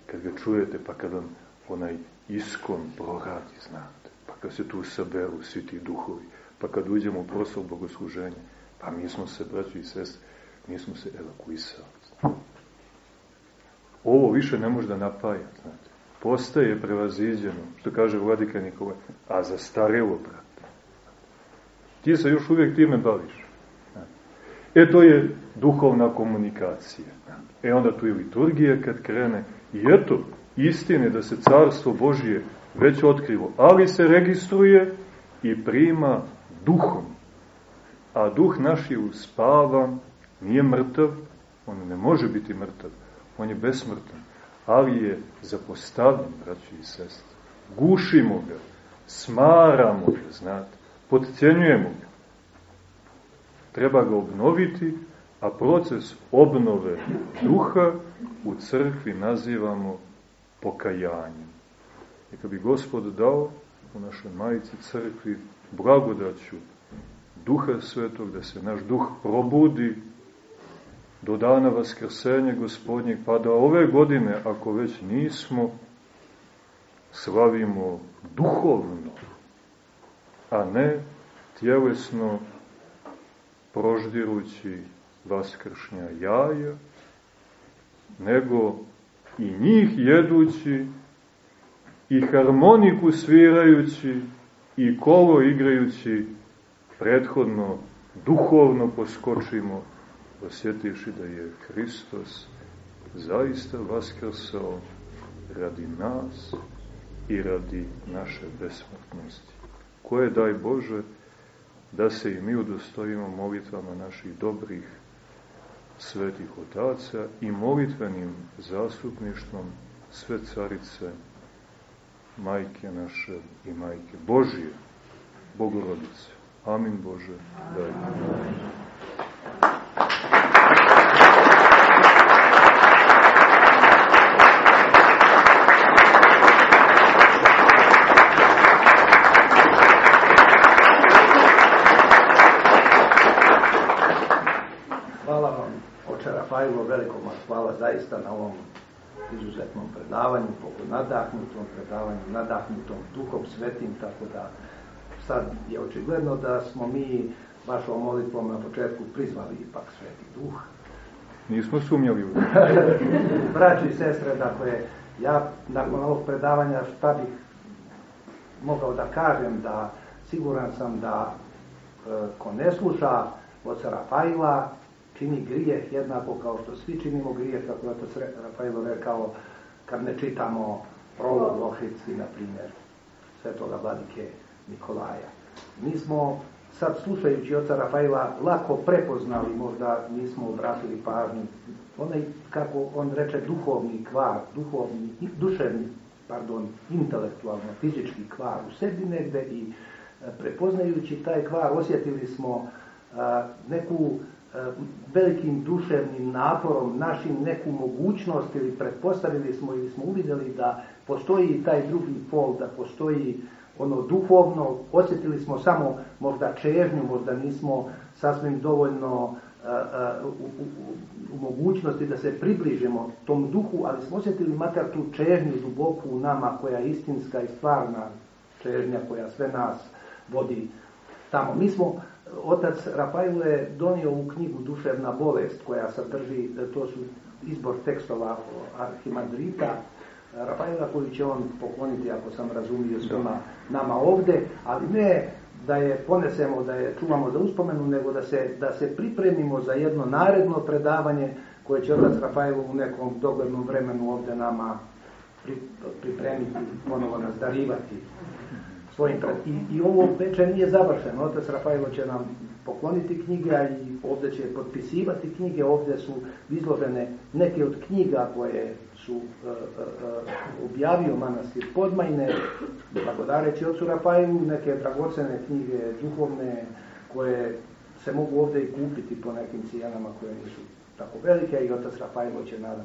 kad ga čujete, pa kad on onaj iskon proradi, znate, pa kad se tu saberu svi ti duhovi, pa kad uđemo u proslav bogosluženja, pa mi smo se, braći i sestri, mi smo se evakuisali. Ovo više ne može da napaja, znate. Postaje prevaziđeno, što kaže Vladika Nikola, a zastarelo, brate. Ti se još uvijek time baviš. E, to je duhovna komunikacija. E, onda tu je liturgija kad krene. I eto, istine da se carstvo Božije već otkrivo, ali se registruje i prima duhom. A duh naš je uspavan, nije mrtav, on ne može biti mrtav, on je besmrtan, ali je zapostavljen, braći i sestri. Gušimo ga, smaramo ga, znate, podcijenjujemo ga. Treba ga obnoviti, a proces obnove duha u crkvi nazivamo pokajanjem. Neka bi Gospod dao u našoj majici crkvi blagodaću duha svetog, da se naš duh probudi do dana vaskrsenja gospodnjeg, pa da ove godine, ako već nismo, slavimo duhovno, a ne tjelesno proždirući vaskršnja jaja, nego i njih jedući i harmoniku svirajući i kolo igrajući prethodno duhovno poskočimo osjetivši da je Hristos zaista vaskrsao radi nas i radi naše besmrtnosti. Koje, daj Bože, da se i mi udostojimo molitvama naših dobrih svetih otaca i molitvenim zastupništvom sve carice, majke naše i majke Božije, Bogorodice. Amin Bože, daj. Rafailu velikom hvala zaista na ovom izuzetnom predavanju, nadahnutom predavanju, nadahnutom duhom svetim, tako da sad je očigledno da smo mi vašom molitvom na početku prizvali ipak sveti duh. Nismo sumnjali u *laughs* Braći i sestre, dakle, ja nakon ovog predavanja šta bih mogao da kažem da siguran sam da e, ko ne sluša oca Rafaila čini grijeh jednako kao što svi činimo grijeh, kako je to Rafailo rekao, kad ne čitamo prolog Ohridski, na primjer, svetoga vladike Nikolaja. Mi smo sad slušajući oca Rafaela lako prepoznali, možda nismo obratili pažnju, onaj, kako on reče, duhovni kvar, duhovni, duševni, pardon, intelektualno, fizički kvar u sebi negde i prepoznajući taj kvar osjetili smo neku velikim duševnim naporom našim neku mogućnost ili pretpostavili smo ili smo uvidjeli da postoji taj drugi pol, da postoji ono duhovno, osjetili smo samo možda čežnju, možda nismo sasvim dovoljno u, u, u, mogućnosti da se približimo tom duhu, ali smo osjetili makar tu čežnju duboku u nama koja je istinska i stvarna čežnja koja sve nas vodi tamo. Mi smo otac Rafael je donio u knjigu Duševna bolest koja sadrži, to su izbor tekstova Arhimandrita, Rafaela koju će on pokloniti, ako sam razumio, svima nama ovdje, ali ne da je ponesemo, da je čuvamo za uspomenu, nego da se, da se pripremimo za jedno naredno predavanje koje će otac Rafael u nekom doglednom vremenu ovdje nama pripremiti, ponovo nas darivati svojim I, I ovo veče nije završeno. Otac Rafaelo će nam pokloniti knjige i ovdje će potpisivati knjige. Ovdje su izložene neke od knjiga koje su uh, uh, objavio manastir Podmajne, blagodareći ocu Rafaelu, neke dragocene knjige duhovne koje se mogu ovdje i kupiti po nekim cijenama koje nisu tako velike i otac Rafaelo će nadam